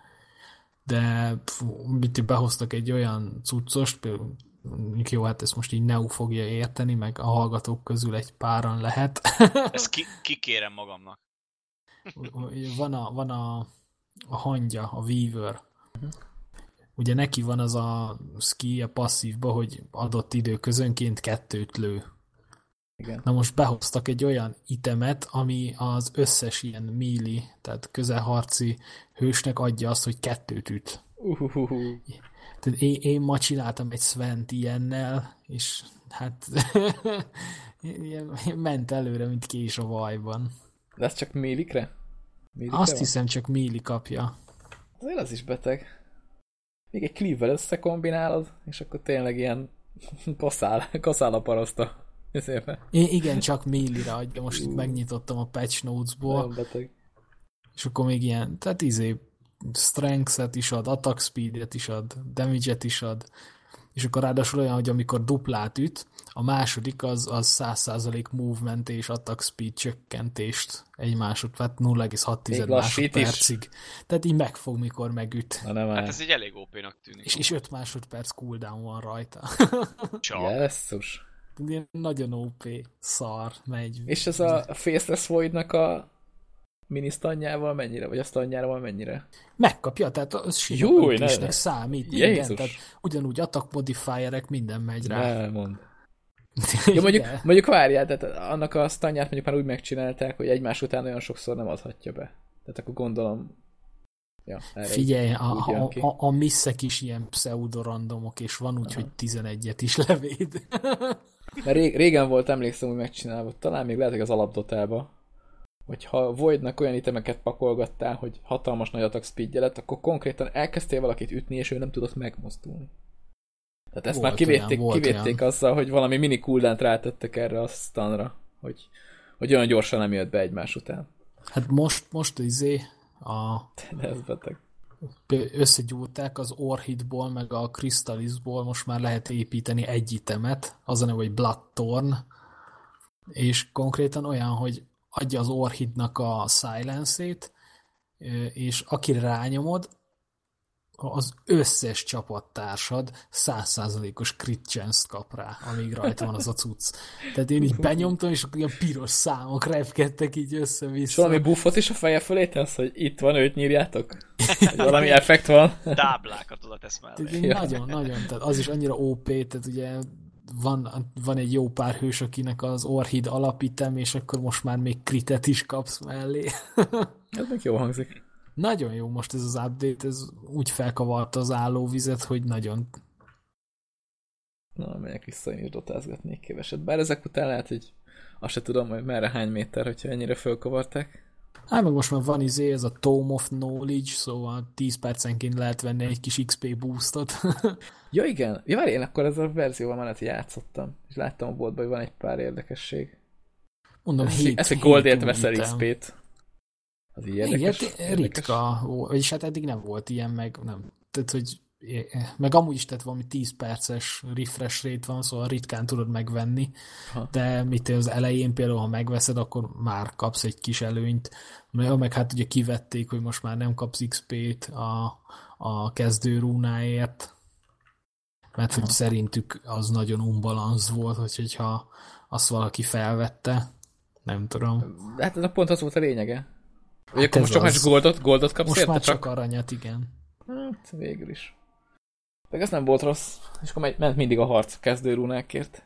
de fú, mit behoztak egy olyan cuccost, például mondjuk jó, hát ezt most így Neu fogja érteni, meg a hallgatók közül egy páran lehet. Ezt ki, kikérem magamnak. van a, van a, a hangya, a Weaver. Ugye neki van az a ski a passzívba, hogy adott időközönként kettőt lő. Igen. Na most behoztak egy olyan itemet, ami az összes ilyen míli, tehát közelharci hősnek adja azt, hogy kettőt üt. Uhuhuhu. Tehát én, én ma csináltam egy Svent ilyennel, és hát ment előre, mint kés a vajban. De ez csak mélikre? Mélikre Azt van? hiszem, csak Míli kapja. Azért az is beteg. Még egy klívvel összekombinálod, és akkor tényleg ilyen kaszál, kaszál a paraszta. I- igen, csak Mílire adja. Most itt megnyitottam a patch notes-ból, beteg. és akkor még ilyen, tehát izé strength-et is ad, attack speed-et is ad, damage-et is ad, és akkor ráadásul olyan, hogy amikor duplát üt, a második az, az 100% movement és attack speed csökkentést egy másodperc, 0,6 Még lassít is. másodpercig. Tehát így megfog, mikor megüt. Na nem Hát áll. ez egy elég OP-nak tűnik. És, és 5 másodperc cooldown van rajta. Csak. Jesszus. Ilyen nagyon OP, szar, megy. És ez a Faceless Void-nak a minisztanyjával mennyire? Vagy a sztanyjával mennyire? Megkapja, tehát az ötösnek számít. Jézus. Igen, tehát ugyanúgy attack modifierek, minden megy rá. Ne mond. Ja, mondjuk, De. mondjuk várjál, tehát annak a sztanyját mondjuk már úgy megcsinálták, hogy egymás után olyan sokszor nem adhatja be. Tehát akkor gondolom... Ja, Figyelj, a, a, a, a misszek is ilyen pseudorandomok, és van úgy, hogy 11-et is levéd. Mert ré, régen volt, emlékszem, hogy megcsinálva, talán még lehet, hogy az alapdotába, hogy ha Voidnak olyan itemeket pakolgattál, hogy hatalmas nagy attack speedje lett, akkor konkrétan elkezdtél valakit ütni, és ő nem tudott megmozdulni. Tehát ezt Volt már kivédték, olyan, kivédték olyan. azzal, hogy valami mini cooldown rátettek erre a stunra, hogy, hogy olyan gyorsan nem jött be egymás után. Hát most, most izé a, De ez beteg. összegyúrták az Orhidból, meg a Crystallisból, most már lehet építeni egy itemet, az a neve, hogy Bloodthorn, és konkrétan olyan, hogy adja az Orhidnak a silence-ét, és akire rányomod, az összes csapattársad százszázalékos crit chance kap rá, amíg rajta van az a cucc. Tehát én így benyomtam, és akkor ilyen piros számok repkedtek így És össze-vissza. valami buffot is a feje fölé tesz, hogy itt van, őt nyírjátok? Hogy valami effekt van? Táblákat oda tesz mellé. Tehát így Ja. nagyon, nagyon, tehát az is annyira OP, tehát ugye van, van egy jó pár hős, akinek az Orhid alapítem, és akkor most már még kritet is kapsz mellé. Ez meg jó hangzik. nagyon jó most ez az update, ez úgy felkavarta az állóvizet, hogy nagyon Na, megyek vissza, én is dotázgatnék keveset. Bár ezek után lehet, hogy azt se tudom, hogy merre hány méter, hogyha ennyire fölkavarták. Hát meg most már van izé, ez a Tome of Knowledge, szóval 10 percenként lehet venni egy kis XP boostot. Ja igen, ja várj, én akkor ezzel a verzióval hogy játszottam, és láttam a boltban, hogy van egy pár érdekesség. Mondom, Ez, hét, ez egy hét goldért veszel. XP-t. Az így érdekes. érdekes. ritka, és hát eddig nem volt ilyen, meg nem. Tehát, hogy meg amúgy is tett valami 10 perces refresh rate van, szóval ritkán tudod megvenni, Aha. de mit az elején például, ha megveszed, akkor már kapsz egy kis előnyt. Ja, meg hát ugye kivették, hogy most már nem kapsz XP-t a, a kezdő rúnáért, mert hogy szerintük az nagyon unbalansz volt, hogy hogyha azt valaki felvette, nem tudom. Hát ez a pont az volt a lényege. Hát akkor most csak az. goldot, goldot kapsz Most érte, már csak aranyat, igen. Hát, végül is. Meg ez nem volt rossz. És akkor megy- ment mindig a harc kezdő rúnákért.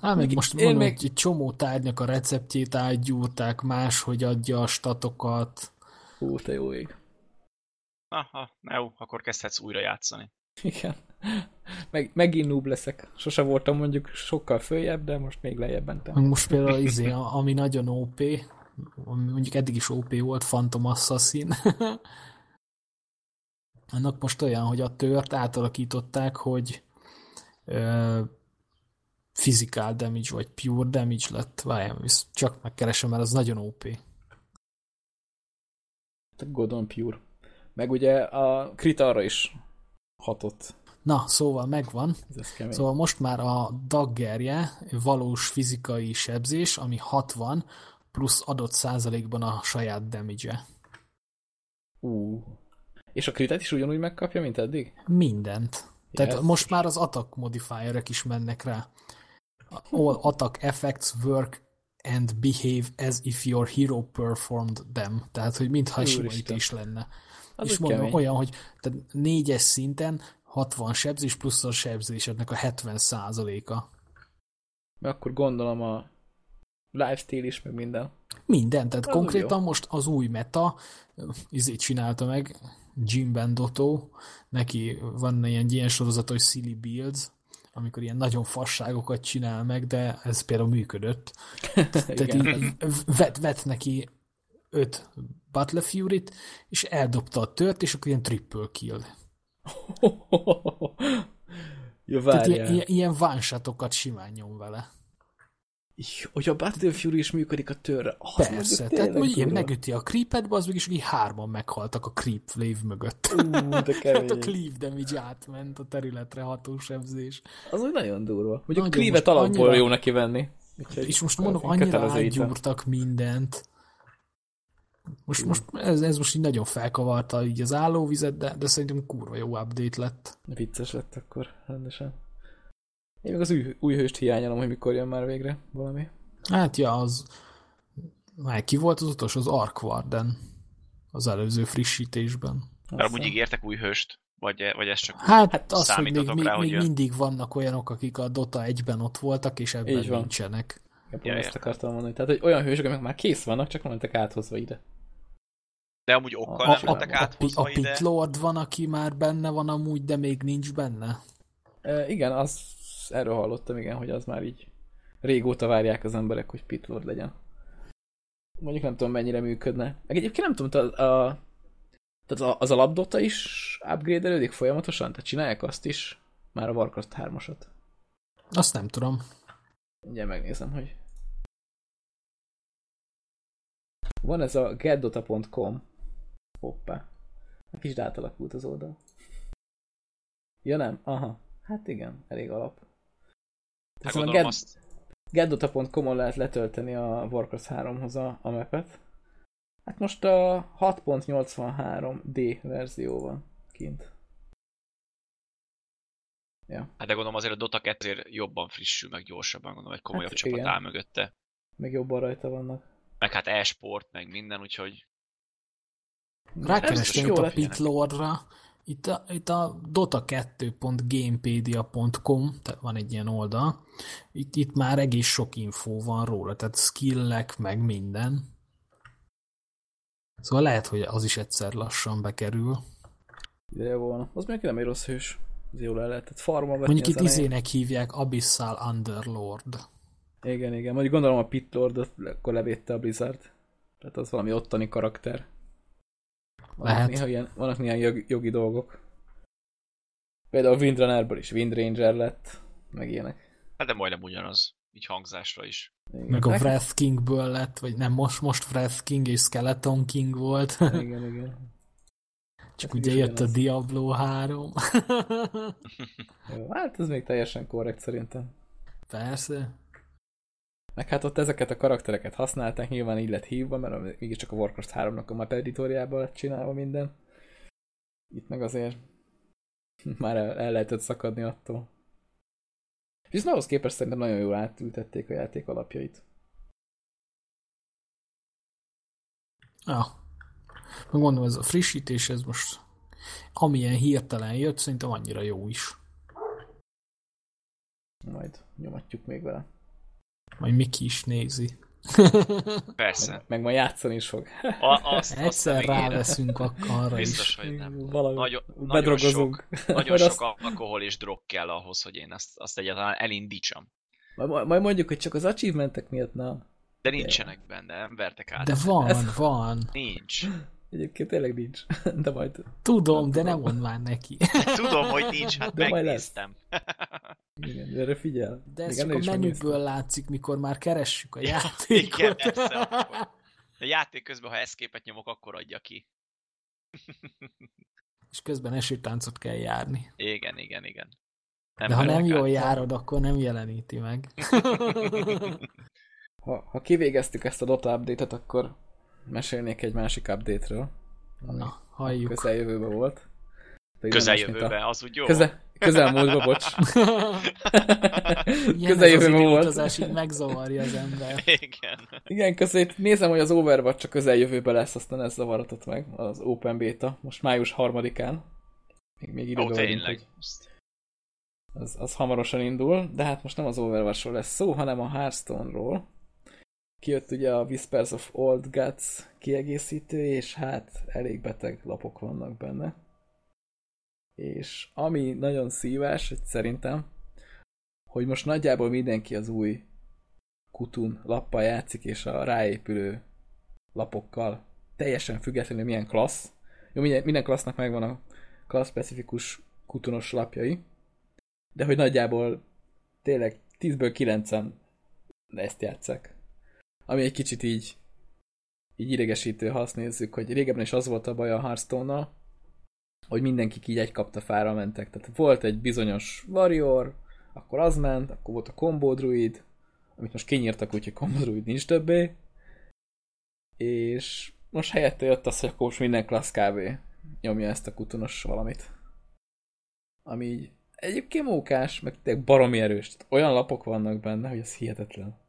Á, meg Még- most én mondom, még- hogy egy csomó tárgynak a receptjét átgyúrták, máshogy adja a statokat. Hú, te jó ég. Aha, jó, akkor kezdhetsz újra játszani. Igen. Meg, megint noob leszek. Sose voltam mondjuk sokkal följebb, de most még lejjebb mentem. Meg most például izé, ami nagyon OP, mondjuk eddig is OP volt, Phantom Assassin. Annak most olyan, hogy a tört átalakították, hogy ö, physical damage, vagy pure damage lett. Várjál, csak megkeresem, mert az nagyon OP. Godon Pure. Meg ugye a crit arra is hatott. Na, szóval megvan. Szóval most már a daggerje valós fizikai sebzés, ami 60, plusz adott százalékban a saját damage-e. Ú. És a kritet is ugyanúgy megkapja, mint eddig? Mindent. Tehát Yes. most már az attack modifierek is mennek rá. All attack effects work and behave as if your hero performed them. Tehát, hogy mintha Úristen. is lenne. Az és mondom, kemény. olyan, hogy tehát négyes szinten 60 sebzés plusz a sebzésednek a 70 százaléka. Mert akkor gondolom a lifestyle is, meg minden. Minden, tehát Az konkrétan jó. most az új meta, izét csinálta meg, Jim Bendotto, neki van ilyen ilyen sorozat, hogy Silly Builds, amikor ilyen nagyon fasságokat csinál meg, de ez például működött. Tehát így vet, vet neki öt Battle Fury-t, és eldobta a tört, és akkor ilyen triple kill. Jó, Tehát ilyen, ilyen, ilyen one simán nyom vele. Hogy a Battle Fury is működik a törre. Az Persze, tehát hogy ilyen megüti a creepet, az meg is így hárman meghaltak a creep wave mögött. Ú, de Tehát a cleave damage átment a területre ható sebzés. Az úgy nagyon durva. Mondjuk Nagyon Cleave-et most alapból annyira- jó neki venni. Úgyhogy És most mondom, annyira átgyúrtak mindent. Most, most ez, ez most így nagyon felkavarta így az állóvizet, de, de szerintem kurva jó update lett. Vicces lett akkor, rendesen. Én meg az új, új hőst hiányolom, hogy mikor jön már végre valami. Hát ja, az... Már ki volt az utolsó? Az Ark Warden. Az előző frissítésben. Mert amúgy ígértek új hőst? Vagy, vagy ez csak Hát, hát az, hogy még, még, rá, hogy még jön? mindig vannak olyanok, akik a Dota 1-ben ott voltak, és ebben Így van. nincsenek. Ja, Ja, ezt akartam mondani. Tehát, hogy olyan hősök, amik már kész vannak, csak nem mentek áthozva ide. De amúgy okkal A- nem a- lettek a- A, áthozva a ide. Pitlord van, aki már benne van amúgy, de még nincs benne. E, igen, az, erről hallottam, igen, hogy az már így régóta várják az emberek, hogy Pitlord legyen. Mondjuk nem tudom, mennyire működne. Meg egyébként nem tudom, tehát a, tehát a- az alapdota is upgrade folyamatosan? Tehát csinálják azt is? Már a Warcraft 3-asat. Azt nem tudom. Ugye megnézem, hogy... Van ez a geddota.com. Hoppá. Egy kis átalakult az oldal. Ja nem? Aha. Hát igen, elég alap. Hát gondolom Ged- azt, geddota.com-on lehet letölteni a Warcraft 3-hoz a, a mapet. Hát most a 6.83D verzió van kint. Ja, hát de gondolom azért a Dota 2 azért jobban frissül, meg gyorsabban, gondolom egy komolyabb Hát csapat igen. áll mögötte. még jobban rajta vannak. Meg hát e-sport, meg minden, úgyhogy Rákerestem itt a lett. Pitlordra, itt a, itt a dota2.gamepedia.com, tehát van egy ilyen oldal, itt, itt már egész sok infó van róla, tehát skillek, meg minden. Szóval lehet, hogy az is egyszer lassan bekerül. Ideje volna. Az még nem egy rossz hős. Ez jól el lehetett farmolgatni Mondjuk itt izének hívják Abyssal Underlord. Igen, igen. Mondjuk gondolom a Pitlordot akkor levédte a Blizzard. Tehát az valami ottani karakter. Vannak Lehet. Néha ilyen, vannak néha jogi, jogi dolgok. Például Windrunnerből is Windranger lett, meg ilyenek. hát de majdnem ugyanaz, így hangzásra is. Igen. Meg a Wrath Kingből lett, vagy nem, most, most Wrath King és Skeleton King volt. Igen, igen. Csak Hát ugye jött a ugyanaz. Diablo 3. Jó, hát ez még teljesen korrekt szerintem. Persze. Meg hát ott ezeket a karaktereket használták, nyilván így lett hívva, mert mégiscsak a Warcraft 3-nak a map editoriában lett csinálva minden. Itt meg azért már el, el lehetett szakadni attól. Viszont ahhoz képest szerintem nagyon jól átültették a játék alapjait. Ja. Megmondom, ez a frissítés, ez most amilyen hirtelen jött, szerintem annyira jó is. Majd nyomatjuk még vele. Majd Miki is nézi. Persze. Meg, meg ma játszani is fog. A, azt, Egyszer azt nem ráveszünk ak- arra Biztos, is. hogy nem. Valahogy Nagyon, nagyon bedrogozunk. sok, nagyon Majd sok azt- alkohol és drog kell ahhoz, hogy én azt, azt egyáltalán elindítsam. Majd, majd mondjuk, hogy csak az achievementek miatt, na. De nincsenek benne, nem vertek át. De van, Ez- van. Nincs. Egyébként tényleg nincs. De majd... Tudom, de nem mondd már neki. Tudom, hogy nincs, hát De majd lesz. megnéztem. Igen, erre figyel. De ez Még csak a menüből megnéztem. látszik, mikor már keressük a Igen, játékot. persze. akkor. A játék közben, ha eszképet nyomok, akkor adja ki. És közben esőtáncot kell járni. Igen, igen, igen. De ha nem jól járod, akkor nem jeleníti meg. Ha, ha kivégeztük ezt a Dota update-et, akkor mesélnék egy másik update-ről. Na, halljuk. Közeljövőben volt. Közeljövőben, az úgy jó? A... Köze... Közelmúltba, bocs. Közeljövőben volt. időutazás így megzavarja az ember. Igen. Igen, közé nézem, hogy az Overwatch a közeljövőben lesz, aztán ez zavaratott meg, az Open Beta, most május harmadikán. Még, még Ó, időben vagyunk, tényleg. hogy az, az hamarosan indul, de hát most nem az Overwatchról lesz szó, hanem a Hearthstone-ról. Kijött ugye a Whispers of Old Gods kiegészítő, és hát elég beteg lapok vannak benne. És ami nagyon szívás, hogy szerintem, hogy most nagyjából mindenki az új Kutun lappal játszik, és a ráépülő lapokkal, teljesen függetlenül milyen klassz. Jó, minden, minden klassznak megvan a klassz specifikus kutunos lapjai, de hogy nagyjából tényleg 10-ből 9-en ezt játszák. Ami egy kicsit így így idegesítő, ha azt nézzük, hogy régebben is az volt a baj a hearthstone hogy mindenki így egy kapta fára mentek. Tehát volt egy bizonyos warrior, akkor az ment, akkor volt a combo druid, amit most kinyírtak, úgyhogy combo druid nincs többé, és most helyette jött az, hogy akkor most minden klassz kb. nyomja ezt a kutunos valamit. Ami így egyébként mókás, meg baromi erős. Tehát olyan lapok vannak benne, hogy ez hihetetlen.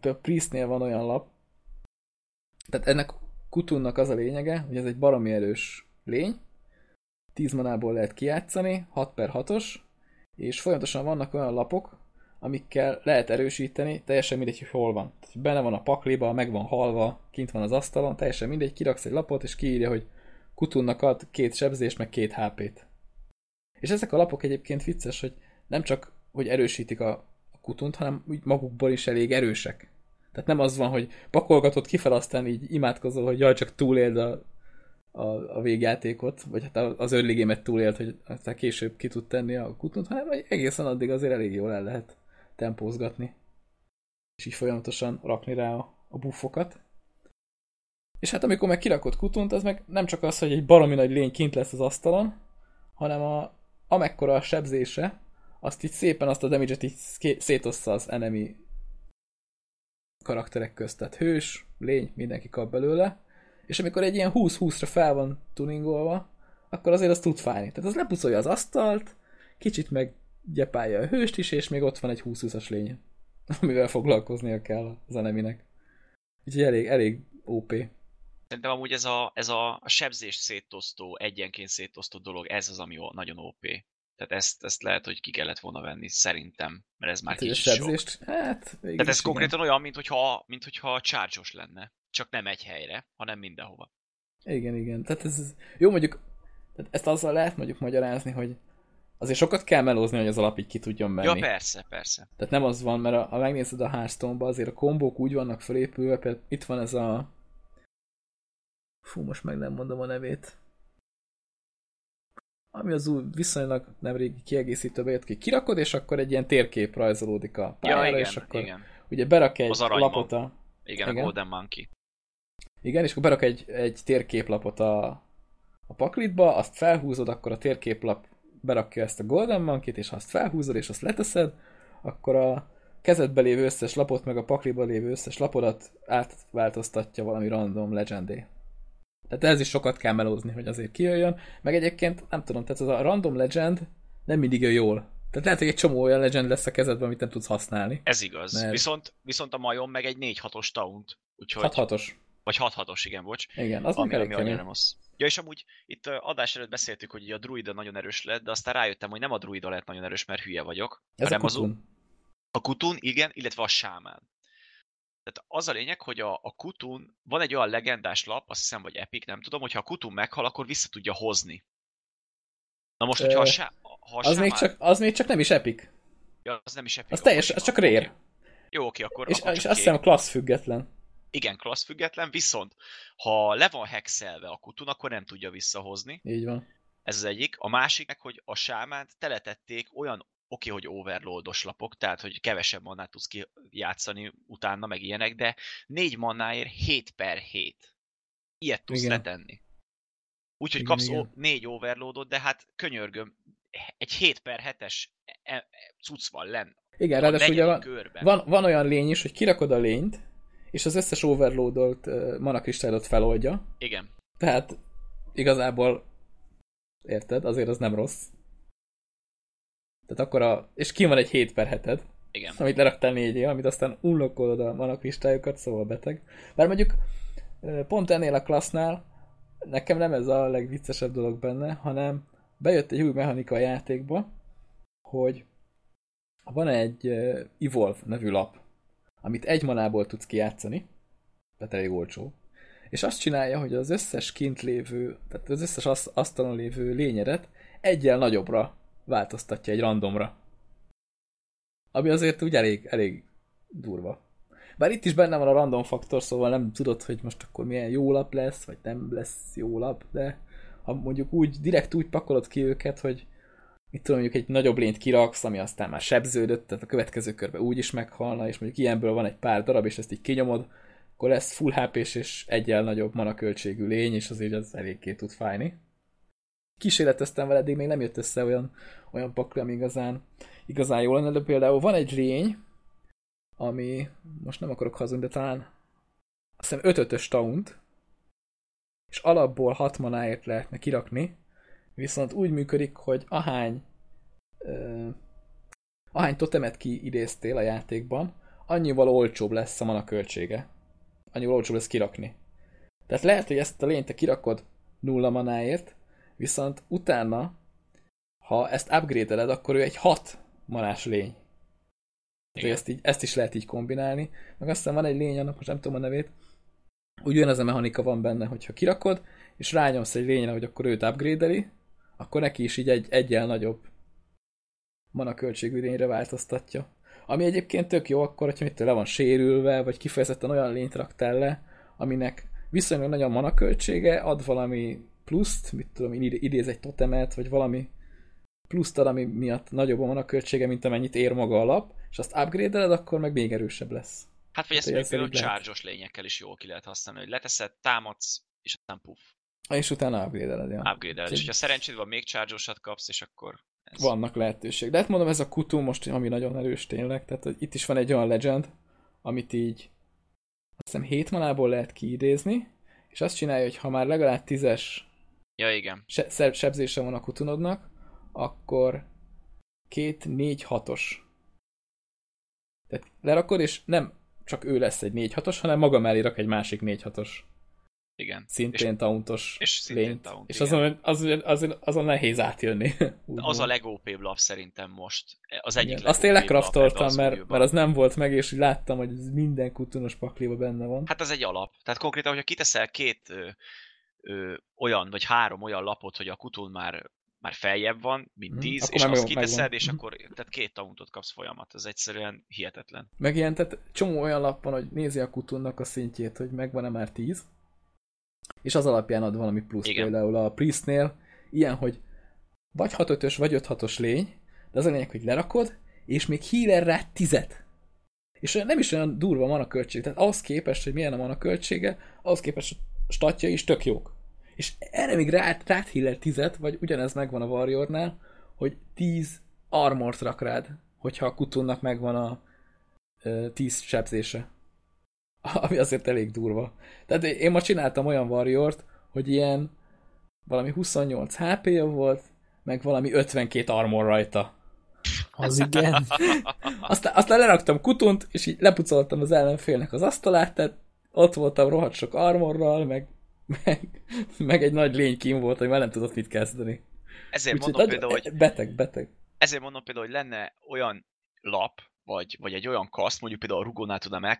A Priestnél van olyan lap, tehát ennek kutunnak az a lényege, hogy ez egy baromi erős lény, 10 manából lehet kijátszani, 6 per 6-os, és folyamatosan vannak olyan lapok, amikkel lehet erősíteni, teljesen mindegy, hogy hol van. Benne van a pakliba, meg van halva, kint van az asztalon, teljesen mindegy, kiraksz egy lapot, és kiírja, hogy kutunnak ad két sebzést, meg két HP-t. És ezek a lapok egyébként vicces, hogy nem csak, hogy erősítik a kutunt, hanem úgy magukból is elég erősek. Tehát nem az van, hogy pakolgatod kifel, aztán így imádkozol, hogy jaj, csak túléld a, a, a végjátékot, vagy hát az örligémet túlélt, hogy aztán később ki tud tenni a kutunt, hanem egészen addig azért elég jól el lehet tempózgatni. És így folyamatosan rakni rá a, a buffokat. És hát amikor meg kirakod kutunt, az meg nem csak az, hogy egy baromi nagy lény kint lesz az asztalon, hanem a, amekkora a sebzése, azt így szépen azt a damage-et így szétossza az enemy karakterek közt. Tehát hős, lény, mindenki kap belőle, és amikor egy ilyen 20-20-ra fel van tuningolva, akkor azért az tud fájni. Tehát az lepuszolja az asztalt, kicsit meg gyepálja a hőst is, és még ott van egy 20-20-as lény, amivel foglalkoznia kell az eneminek. Úgyhogy elég, elég OP. Szerintem amúgy ez a, ez a, sebzést szétosztó, egyenként szétosztó dolog, ez az, ami nagyon OP. Tehát ezt, ezt lehet, hogy ki kellett volna venni, szerintem, mert ez már Hát, kicsit sok. hát Tehát ez konkrétan olyan, mint hogyha, mint hogyha charge lenne. Csak nem egy helyre, hanem mindenhova. Igen, igen. Tehát ez, ez jó mondjuk, tehát ezt azzal lehet mondjuk magyarázni, hogy azért sokat kell melózni, hogy az alap így ki tudjon menni. Ja, persze, persze. Tehát nem az van, mert a, ha megnézed a hearthstone azért a kombók úgy vannak felépülve, például itt van ez a... Fú, most meg nem mondom a nevét. Ami az új viszonylag nemrég kiegészítőbe jött ki. Kirakod, és akkor egy ilyen térkép rajzolódik a pályára, Ja, igen, és akkor igen. ugye berak egy Az lapot a... Igen, Igen. a Golden Monkey. Igen, és akkor berak egy, egy térképlapot a, a paklitba, azt felhúzod, akkor a térképlap berakja ezt a Golden Monkey-t, és ha azt felhúzod, és azt leteszed, akkor a kezedbe lévő összes lapot, meg a pakliba lévő összes lapodat átváltoztatja valami random legendé. Tehát ez is sokat kell melózni, hogy azért kijöjjön. Meg egyébként, nem tudom, tehát ez a random legend nem mindig jön jól. Tehát lehet, hogy egy csomó olyan legend lesz a kezedben, amit nem tudsz használni. Ez igaz. Mert- Viszont, viszont a majom meg egy 4-6-os taunt. Úgyhogy, 6-6-os. Vagy 6-6-os, igen, bocs. Igen, az ami, ami annyira nem az. Ja, és amúgy itt adás előtt beszéltük, hogy a druida nagyon erős lett, de aztán rájöttem, hogy nem a druida lett nagyon erős, mert hülye vagyok, Ez a hanem az, kutun. a kutun, igen, illetve a sámán. Tehát az a lényeg, hogy a, a kutun, van egy olyan legendás lap, azt hiszem, vagy epic, nem tudom, hogyha a kutun meghal, akkor vissza tudja hozni. Na most, hogyha a, Ö, sá, ha a Az még, csak, az még csak nem is epic. Ja, az nem is epic. Az akkor teljes, az csak. Oké. Jó, oké, akkor, És, akkor és azt hiszem klassz független. Igen, klassz független, viszont ha le van hexelve a kutun, akkor nem tudja visszahozni. Így van. Ez az egyik. A másik meg, hogy a sámánt teletették olyan oké, hogy overloados lapok, tehát hogy kevesebb mannát tudsz kijátszani utána, meg ilyenek, de 4 mannáért 7 per 7. Ilyet tudsz Igen. letenni. Úgyhogy kapsz igen. 4 overloadot, de hát könyörgöm, egy 7 per 7-es e- e- cucc van lenn. Igen, A ráadásul ugye körben. van, van olyan lény is, hogy kirakod a lényt, és az összes overloadolt uh, manakristályot feloldja, Igen. tehát igazából érted, azért az nem rossz. Tehát akkor a... És ki van egy 7 per 7 Igen. amit leraktál négyé, amit aztán unlockolod a manakristályukat, szóval beteg. Bár mondjuk pont ennél a klassznál nekem nem ez a legviccesebb dolog benne, hanem bejött egy új mechanika a játékba, hogy van egy Evolve nevű lap, amit egy manából tudsz kijátszani, tehát elég olcsó, és azt csinálja, hogy az összes kint lévő, tehát az összes asz- asztalon lévő lényedet egyel nagyobbra változtatja egy randomra. Ami azért úgy elég, elég durva. Bár itt is benne van a random faktor, szóval nem tudod, hogy most akkor milyen jó lap lesz, vagy nem lesz jó lap, de ha mondjuk úgy, direkt úgy pakolod ki őket, hogy mit tudom, mondjuk egy nagyobb lényt kiraksz, ami aztán már sebződött, tehát a következő körben úgy is meghalna, és mondjuk ilyenből van egy pár darab, és ezt így kinyomod, akkor lesz full hp és egyel nagyobb manaköltségű lény, és azért az eléggé tud fájni. Kísérleteztem vele, eddig még nem jött össze olyan, olyan pakli, ami igazán, igazán jó lenne, de például van egy lény, ami, most nem akarok hazudni, de talán azt hiszem 5 5 taunt, és alapból 6 manáért lehetne kirakni, viszont úgy működik, hogy ahány ö, ahány totemet kiidéztél a játékban, annyival olcsóbb lesz a mana költsége. Annyival olcsóbb lesz kirakni. Tehát lehet, hogy ezt a lényt te kirakod nulla manáért, viszont utána, ha ezt upgrade-eled, akkor ő egy 6 manás lény. Tehát, hogy ezt, így, ezt is lehet így kombinálni. Meg aztán van egy lény, annak most nem tudom a nevét, úgy ugyanez a mechanika van benne, hogyha kirakod, és rányomsz egy lényre, hogy akkor őt upgrade akkor neki is így egy egyel nagyobb mana költségű lényre változtatja. Ami egyébként tök jó akkor, hogyha mit le van sérülve, vagy kifejezetten olyan lényt raktál le, aminek viszonylag nagy a mana költsége, ad valami pluszt, mit tudom én, idéz egy totemet, vagy valami pluszt ad, ami miatt nagyobb a mana költsége, mint amennyit ér maga a lap, és azt upgrade akkor meg még erősebb lesz. Hát vagy ezt Hát, még ez például charge lényekkel is jól ki lehet használni, hogy leteszed, támadsz, és aztán puff, És utána upgrade-eled, ja. upgrade És ha szerencséd van, még charge kapsz, és akkor ez. Vannak lehetőség. De hát mondom, ez a kutu most, ami nagyon erős tényleg, tehát hogy itt is van egy olyan legend, amit így azt hiszem 7 manából lehet kiidézni, és azt csinálja, hogy ha már legalább 10-es Ja, igen. se- sebzése van a kutunodnak, akkor két 4-6-os. Tehát lerakod, és nem csak ő lesz egy 4-6-os, hanem maga mellé rak egy másik 4-6-os. Igen. Szintén tauntos és szintén lényt. taunt, és azon, azon, azon, azon nehéz átjönni. Az a legópébb lap szerintem most. Az egyik Igen. Azt én lekraftoltam, az mert, mert az nem volt meg, és láttam, hogy minden kutunos pakliba benne van. Hát az egy alap. Tehát konkrétan, hogyha kiteszel két ö, olyan, vagy három olyan lapot, hogy a kutun már már feljebb van, mint Mhm, 10, akkor és azt megvan. kiteszed, és Mhm. akkor tehát két tauntot kapsz folyamat. Ez egyszerűen hihetetlen. Meg ilyen, tehát csomó olyan lap van, hogy nézi a kutunnak a szintjét, hogy megvan-e már 10, és az alapján ad valami plusz. Igen. Például a Priestnél ilyen, hogy vagy 6 5 vagy 5 6 lény, de az a lényeg, hogy lerakod, és még healer rá 10 És nem is olyan durva mana költség. Tehát ahhoz képest, hogy milyen a mana költsége, ahhoz képest a statja is tök jók. És erre még rá, rád healer 10 vagy ugyanez megvan a Warriornál, hogy 10 armort rak rád, hogyha a kutunnak megvan a ö, 10 sebzése. Ami azért elég durva. Tehát én ma csináltam olyan warriort, hogy ilyen valami 28 HP-ja volt, meg valami 52 armor rajta. Az igen. Aztán, aztán leraktam kutunt, és így lepucoltam az ellenfélnek az asztalát, tehát ott voltam rohadt sok armorral, meg, meg, meg egy nagy lény kim volt, hogy már nem tudott mit kezdeni. Ezért Úgyhogy mondom például, hogy Beteg, beteg. ezért mondom például, hogy lenne olyan lap, vagy, vagy egy olyan kaszt, mondjuk például a rugónál tudnám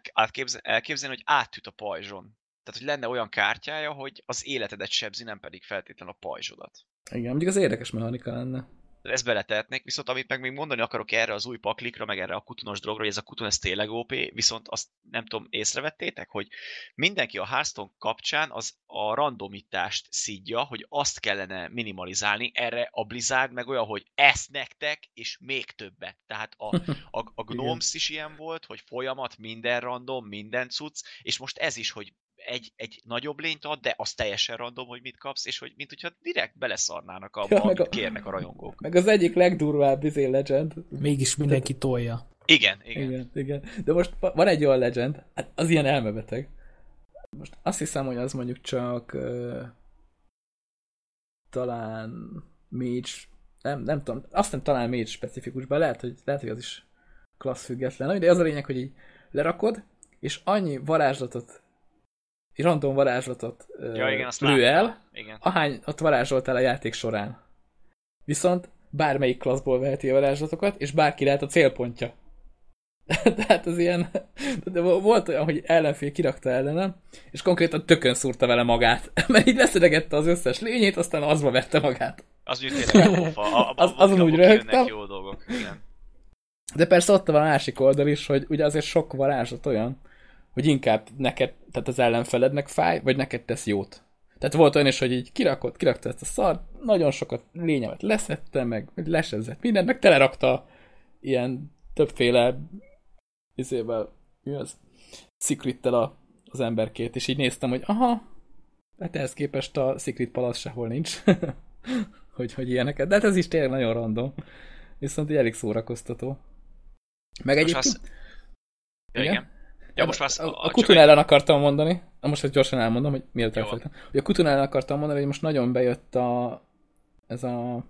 elképzelni, hogy átüt a pajzson. Tehát, hogy lenne olyan kártyája, hogy az életedet sebzi, nem pedig feltétlenül a pajzsodat. Igen, mondjuk az érdekes mechanika lenne. Ezt beletehetnék, viszont amit meg még mondani akarok erre az új paklikra, meg erre a kutunos drogra, hogy ez a kutun ez tényleg OP, viszont azt nem tudom, észrevettétek, hogy mindenki a Hearthstone kapcsán az a randomitást szidja, hogy azt kellene minimalizálni, erre a Blizzard meg olyan, hogy ezt nektek, és még többet. Tehát a, a, a Gnomes is ilyen volt, hogy folyamat, minden random, minden cucc, és most ez is, hogy egy, egy nagyobb lényt ad, de az teljesen random, hogy mit kapsz, és hogy mint hogyha direkt beleszarnának abba, Ja, amit a- kérnek a rajongók. Meg az egyik legdurvább izé legend. Mégis mindenki tolja. Igen, igen. Igen, igen. De most va- van egy olyan legend, hát az ilyen elmebeteg. Most azt hiszem, hogy az mondjuk csak uh, talán mage, nem, nem tudom, azt nem talán mage specifikus, bár lehet, hogy, lehet, hogy az is klassz független. De az a lényeg, hogy így lerakod, és annyi varázslatot, random varázslatot Ja, igen, azt lő el, Igen. ahány ott varázsoltál a játék során. Viszont bármelyik klasszból veheti a varázslatokat, és bárki lehet a célpontja. Tehát az ilyen... De volt olyan, hogy ellenfél kirakta ellenem, és konkrétan tökön szúrta vele magát. Mert így leszedegette az összes lényét, aztán azba vette magát. Az úgy tényleg Az- azon úgy röhögtem. jó dolgok. Igen. De persze ott van a másik oldal is, hogy ugye azért sok varázslat olyan, hogy inkább neked, tehát az ellenfelednek fáj, vagy neked tesz jót. Tehát volt olyan is, hogy így kirakott, kirakta ezt a szart, nagyon sokat lényemet leszette, meg lesezett mindent, meg telerakta ilyen többféle izével, mi az? Szikrittel a, az emberkét, és így néztem, hogy aha, hát ehhez képest a Secret Palace sehol nincs. hogy, hogy ilyeneket. De hát ez is tényleg nagyon random. Viszont így elég szórakoztató. Meg Most egyébként... azt... Ja, igen. Ja, most már a, a, a- a kutun ellen akartam mondani, na most ezt gyorsan elmondom, hogy Jó. elfelejtem, hogy a kutun ellen akartam mondani, hogy most nagyon bejött a ez a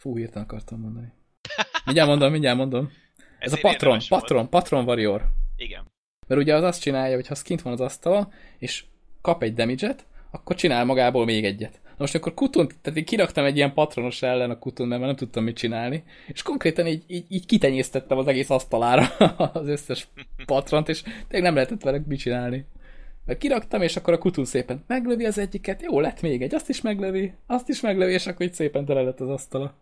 fú, hirtelen akartam mondani. Mindjárt mondom, mindjárt mondom. Ez a ezért patron, érdemes volt. patron, patron warrior. Igen. Mert ugye az azt csinálja, hogy ha az kint van az asztalon, és kap egy damage akkor csinál magából még egyet. Most akkor kutun, tehát én kiraktam egy ilyen patronos ellen a kutun, mert már nem tudtam mit csinálni, és konkrétan így, így, így kitenyésztettem az egész asztalára az összes patront, és tényleg nem lehetett vele mit csinálni. Mert kiraktam, és akkor a kutun szépen meglövi az egyiket, jó, lett még egy, azt is meglövi, azt is meglövi, és akkor így szépen tele lett az asztala.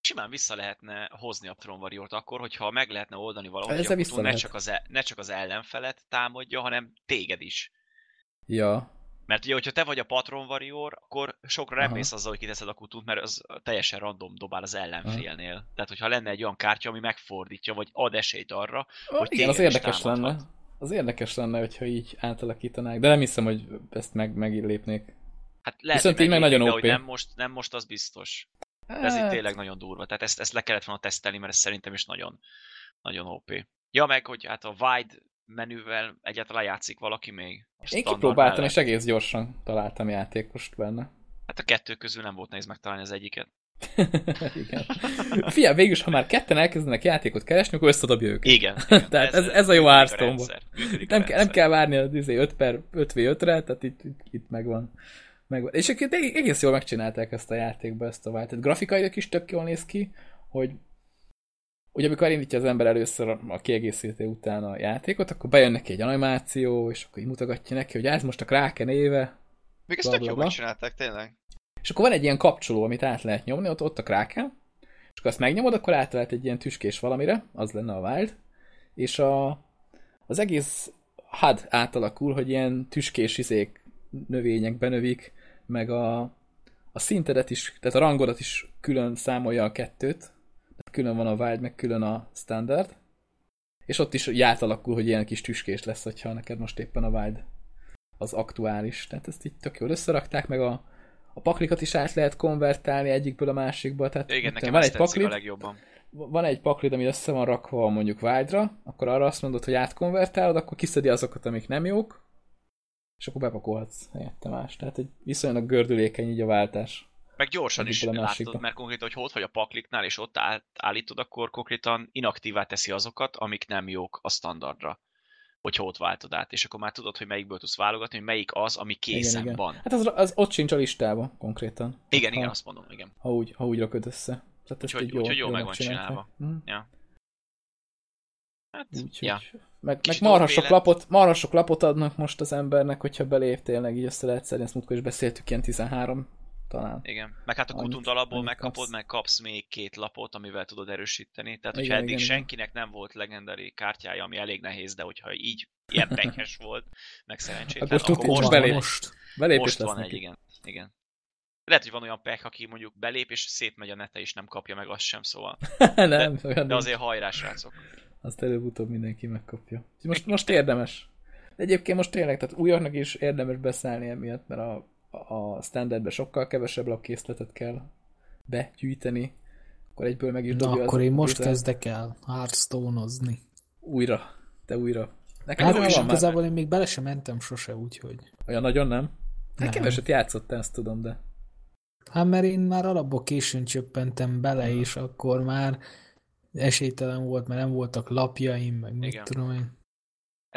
Simán vissza lehetne hozni a Warrior-t akkor, hogyha meg lehetne oldani valahogy, Ezzel a kutun ne csak, az el, ne csak az ellenfelet támadja, hanem téged is. Ja, Mert ugye, hogyha te vagy a Patron Warrior, akkor sokra Aha. mész azzal, hogy kiteszed a kutunt, mert az teljesen random dobál az ellenfélnél. Tehát, hogyha lenne egy olyan kártya, ami megfordítja, vagy ad esélyt arra, Hogy hogy igen, az érdekes támadhat. lenne. Az érdekes lenne, hogyha így átalakítanák, de nem hiszem, hogy ezt meg, meglépnék. Hát lehet, Viszont hogy így meg nagyon de OP. nem most, nem most az biztos. De ez Hát, itt tényleg nagyon durva. Tehát ezt, ezt le kellett volna tesztelni, mert ez szerintem is nagyon, nagyon OP. Ja, meg, hogy hát a wide menüvel egyáltalán játszik valaki még? Én kipróbáltam, mellett? és egész gyorsan találtam játékost benne. Hát a kettő közül nem volt nehéz megtalálni az egyiket. Igen. Fia, végülis, ha már ketten elkezdenek játékot keresni, akkor összedobja őket. Igen. igen. Tehát ez- ez a jó működik Hearthstone-ban. rendszer, működik a Nem, kell, nem kell várni az izé 5 per 5 v 5-re, tehát itt, itt, itt megvan. megvan. És egyébként eg- egész jól megcsinálták ezt a játékba, ezt a vált. Tehát grafikailag is tök jól néz ki, hogy ugye amikor elindítja az ember először a- kiegészítő után a játékot, akkor bejön neki egy animáció, és akkor így mutogatja neki, hogy ez most a Kraken éve, Még ezt tök jól bla. megcsinálták, tényleg. és akkor van egy ilyen kapcsoló, amit át lehet nyomni, ott, ott a Kraken, és akkor azt megnyomod, akkor átvált egy ilyen tüskés valamire, az lenne a Wild, és a, az egész HUD átalakul, hogy ilyen tüskés izék, növények benövik, meg a, a szintedet is, tehát a rangodat is külön számolja a kettőt, külön van a Wild, meg külön a Standard, és ott is így átalakul, hogy ilyen kis tüskés lesz, hogyha neked most éppen a Wild az aktuális. Tehát ezt így tök jól összerakták, meg a, a paklikat is át lehet konvertálni egyikből a másikba. Tehát Igen, nekem van egy tetszik a legjobban. van egy paklid, ami össze van rakva mondjuk Wildra, akkor arra azt mondod, hogy átkonvertálod, akkor kiszedi azokat, amik nem jók, és akkor bepakolhatsz helyette más. Tehát egy viszonylag gördülékeny így a váltás. Meg gyorsan is látod, mert konkrétan, hogy ott vagy a pakliknál, és ott áll- állítod, akkor konkrétan inaktívá teszi azokat, amik nem jók a standardra. Hogyha ott váltod át, és akkor már tudod, hogy melyikből tudsz válogatni, hogy melyik az, ami készen igen, igen. van. Hát az, az ott sincs a listában konkrétan. Igen, ha, igen, azt mondom, igen. Ha úgy, ha úgy rakod össze. Tehát Úgyhogy- így jó, úgyhogy jól meg van csinálva. Hm. Ja. Hát, Úgyhogy, ja. meg, meg Kicsit marha sok, lett. lapot, marha sok lapot adnak most az embernek, hogyha belép tényleg, így össze lehet szedni, ezt múltkor is beszéltük, ilyen 13 talán. Igen. Meg hát a kutunt alapból megkapod, kapsz. meg kapsz még két lapot, amivel tudod erősíteni. Tehát, Igen, hogyha eddig igen, igen. senkinek nem volt legendary kártyája, ami elég nehéz, de hogyha így ilyen pekes volt, meg szerencsétlen, Akkor akkor, tudod, most, most van, belép. most. Belépés most van neki. egy, igen. igen. Lehet, hogy van olyan pek, aki mondjuk belép, és szétmegy a nete, és nem kapja meg azt sem, szóval. nem, olyan De azért hajrá, srácok. Azt előbb-utóbb mindenki megkapja. Most, most érdemes. De egyébként most tényleg, tehát újaknak is érdemes beszállni emiatt, mert a, a standardbe sokkal kevesebb lapkészletet kell begyűjteni, akkor egyből meg is Na, akkor én most Blizzard. kezdek el Hearthstone-ozni. Újra. Te újra. Nekem Hát és igazából én még bele sem mentem sose, úgyhogy. Olyan nagyon nem? Hát Nem. keveset játszottál, ezt tudom, de... Hát mert én már alapból későn csöppentem bele, és akkor már esélytelen volt, mert nem voltak lapjaim, meg mit tudom én.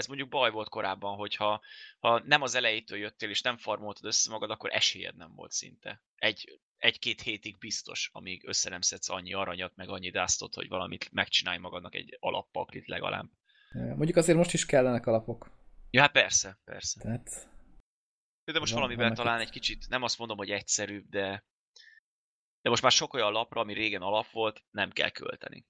Ez mondjuk baj volt korábban, hogyha ha nem az elejétől jöttél, és nem farmoltad össze magad, akkor esélyed nem volt szinte. Egy, egy-két hétig biztos, amíg össze nem szedsz annyi aranyat, meg annyi dustot, hogy valamit megcsinálj magadnak egy alappaklit legalább. Mondjuk azért most is kellenek alapok. Ja, hát persze, persze. Tehát De most Van- valamivel vannak talán egy kicsit, nem azt mondom, hogy egyszerűbb, de de most már sok olyan lapra, ami régen alap volt, nem kell költeni.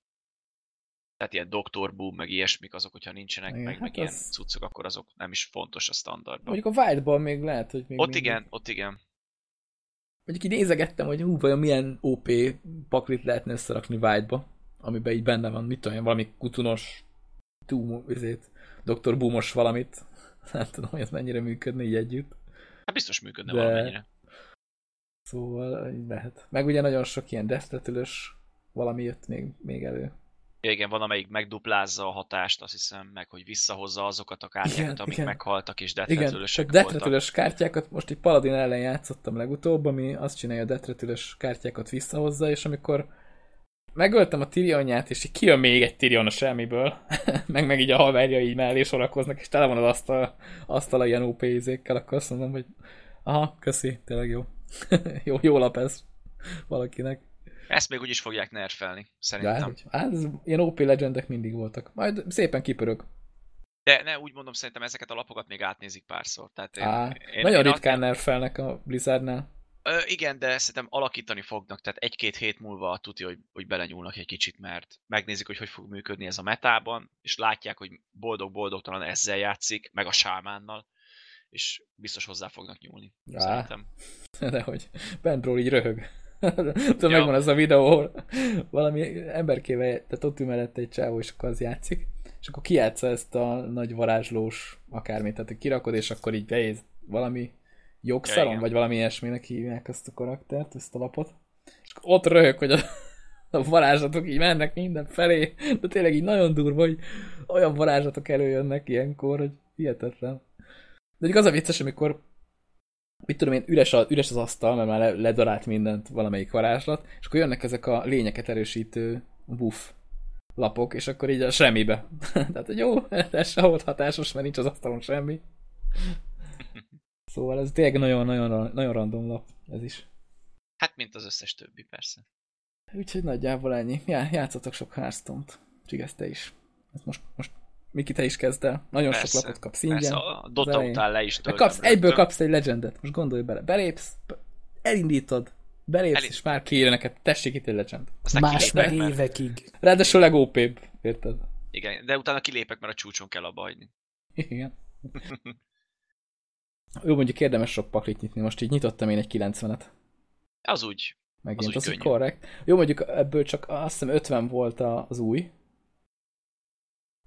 Tehát ilyen Dr. Boom, meg ilyesmik azok, hogyha nincsenek, Igen, meg, hát meg ilyen az- cuccok, akkor azok nem is fontos a standardban. mondjuk a White-ban még lehet, hogy még Ott mindig- igen, ott igen. Mondjuk így nézegettem, hogy hú, vajon milyen OP paklit lehetne összerakni White-ba, amiben így benne van, mit tudom én, valami kutunos, Doom, ezért, Dr. Boomos valamit. Nem tudom, hogy ez mennyire működne így együtt. Hát biztos működne De- valamennyire. Szóval így lehet. Meg ugye nagyon sok ilyen desztetülös valami jött még, még elő. Ja, igen, van, amelyik megduplázza a hatást, azt hiszem, meg hogy visszahozza azokat a kártyákat, Igen, amik igen. meghaltak, és Igen, detretülösek voltak. detretülös kártyákat, most egy Paladin ellen játszottam legutóbb, ami azt csinálja, a detretülös kártyákat visszahozza, és amikor megöltem a Tyrionját, és így kijön még egy Tyrion a semmiből, meg meg így a haverjai mellé sorakoznak, és tele van az asztal, asztala ilyen OP izékkel, akkor azt mondom, hogy aha, köszi, tényleg jó. jó, jó lap ez valakinek. Ezt még úgy is fogják nerfelni, De szerintem. hát, hogy- hát, ilyen OP legendek mindig voltak. Majd szépen kipörög. De ne, úgy mondom, szerintem ezeket a lapokat még átnézik párszor. Tehát én, Á, én, nagyon én ritkán nerfelnek a Blizzardnál. Ö, igen, de szerintem alakítani fognak, tehát egy-két hét múlva tudja, hogy, hogy belenyúlnak egy kicsit, mert megnézik, hogy hogy fog működni ez a metában, és látják, hogy boldog-boldogtalan ezzel játszik, meg a sámánnal, és biztos hozzá fognak nyúlni. Á. Szerintem. De hogy Bentról így röhög. Tudom, Ja. megvan az a videó, ahol valami emberkével, tehát ott ül mellette egy csávó, és akkor az játszik, és akkor kijátsza ezt a nagy varázslós akármit, tehát kirakod, és akkor így beéz valami jogszalom, igen. vagy valami ilyesminek hívják ezt a karaktert, ezt a lapot. És akkor ott röhög, hogy a, a varázslatok így mennek minden felé, de tényleg így nagyon durva, hogy olyan varázslatok előjönnek ilyenkor, hogy hihetetlen. De az a vicces, amikor mit tudom én, üres, a, üres az asztal, mert már le, ledarált mindent valamelyik varázslat, és akkor jönnek ezek a lényeket erősítő buff lapok, és akkor így a semmibe. Tehát, hogy jó, ez se volt hatásos, mert nincs az asztalon semmi. Szóval ez tényleg nagyon-nagyon nagyon random lap, ez is. Hát, mint az összes többi, persze. Úgyhogy nagyjából ennyi. Já, játszatok sok Hearthstone-t. Csigesz te is. Ez most, most Miki, te is kezd el. Nagyon Persze, sok lapot kapsz Persze, ingyen. a Dota az után le is töltöm. kapsz, egyből rögtön. kapsz egy legendet. Most gondolj bele. Belépsz, elindítod, belépsz, Elindítod. és már kiírja neked, tessék itt egy legend. Aztán Más meg kilépek, mert, évekig. Ráadásul legópébb, érted? igen, de utána kilépek, mert a csúcson kell abba hagyni. Igen. Jó, mondjuk érdemes sok paklit nyitni. Most így nyitottam én egy 90-et. Az úgy. Megint, úgy az, az korrekt. Jó, mondjuk ebből csak azt hiszem 50 volt a- az új.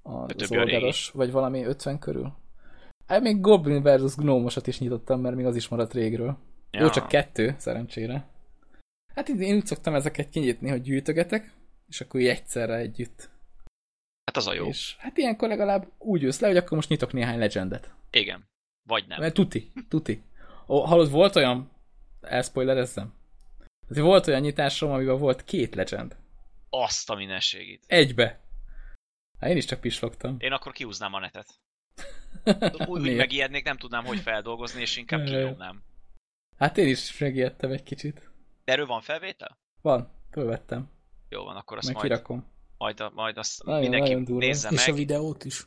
A, az oldalos, vagy valami 50 körül. Hát még Goblin versus Gnomosat is nyitottam, mert még az is maradt régről. Ja. Jó, csak kettő, szerencsére. Hát én úgy szoktam ezeket kinyitni, hogy gyűjtögetek, és akkor így egyszerre együtt. Hát az a jó. És hát ilyenkor legalább úgy jössz le, hogy akkor most nyitok néhány legendet. Igen. Vagy nem. Mert tuti, tuti. Ó, hallod, volt olyan, elspoilerezzem? Azért volt olyan nyitásom, amiben volt két legend. Azt a mindenségét. Egybe. Hát én is csak pislogtam. Én akkor kiúznám a netet. Úgy, Miért? megijednék, nem tudnám, hogy feldolgozni, és inkább kinyomnám. Hát én is megijedtem egy kicsit. De erről van felvétel? Van, fölvettem. Jó van, akkor azt Meg majd, kirakom. majd, a- majd azt Nagyon- mindenki nagyon durva. nézze És a meg. videót is.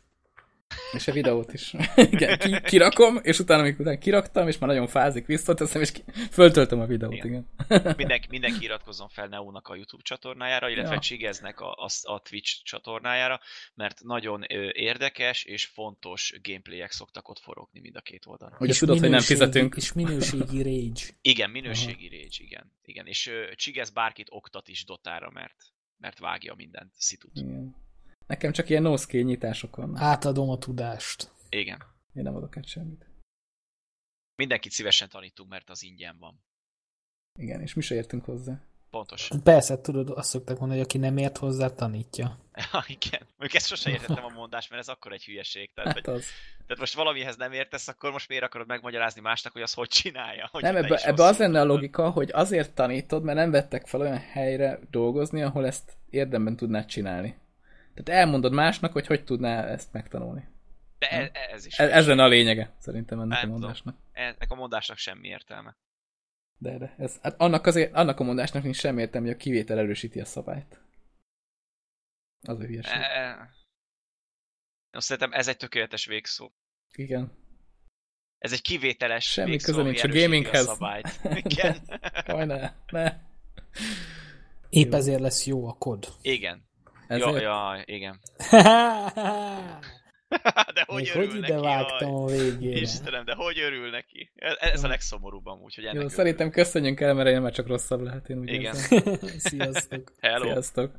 És a videót is. igen, ki, kirakom, és utána, amikor utána kiraktam, és már nagyon fázik, visszateszem, és ki, föltöltöm a videót, igen. Igen. Mindenki, mindenki iratkozzon fel Neónak a YouTube csatornájára, illetve Ja. Csigeznek a, a, a Twitch csatornájára, mert nagyon ö, érdekes és fontos gameplayek szoktak ott forogni mind a két oldalon. Ugye És tudod, hogy nem fizetünk. És minőségi rage. Igen, minőségi rage, igen. igen. És ö, Csigez bárkit oktat is dotára, mert, mert vágja mindent, szitut. igen. Nekem csak ilyen no nyitások vannak. Átadom a tudást. Igen. Én nem adok át semmit. Mindenkit szívesen tanítunk, mert az ingyen van. Igen, és mi se értünk hozzá. Pontos. Persze, tudod, azt szokták mondani, hogy aki nem ért hozzá, tanítja. Ja, igen. Mondjuk ezt sosem értettem a mondást, mert ez akkor egy hülyeség. Tehát, Hát hogy, az. tehát most valamihez nem értesz, akkor most miért akarod megmagyarázni másnak, hogy az hogy csinálja? Hogy Nem, ebbe, ebbe az lenne a logika, hogy azért tanítod, mert nem vettek fel olyan helyre dolgozni, ahol ezt érdemben tudnád csinálni. Tehát elmondod másnak, hogy hogy tudná ezt megtanulni. De ez, ez is. Ez, ez lenne a lényege, szerintem ennek a Nem tudom. mondásnak. Ennek a mondásnak semmi értelme. De, de, ez, hát annak, azért, annak a mondásnak nincs semmi értelme, hogy a kivétel erősíti a szabályt. Az a hülyeség. E... Azt szerintem ez egy tökéletes végszó. Igen. Ez egy kivételes Semmi végszó, köze nincs a gaminghez. A szabályt. Igen. Ne, ne. Épp Jó. ezért lesz jó a kod. Igen. Ezért? Ja, ja, igen. de hogy Még örül hogy ide neki, vágtam a végére. Istenem, de hogy örül neki? Ez, ez a legszomorúbb amúgy, hogy ennek Jó, szerintem köszönjünk el, mert én már csak rosszabb lehet, én úgy Igen. Sziasztok. Hello. Sziasztok.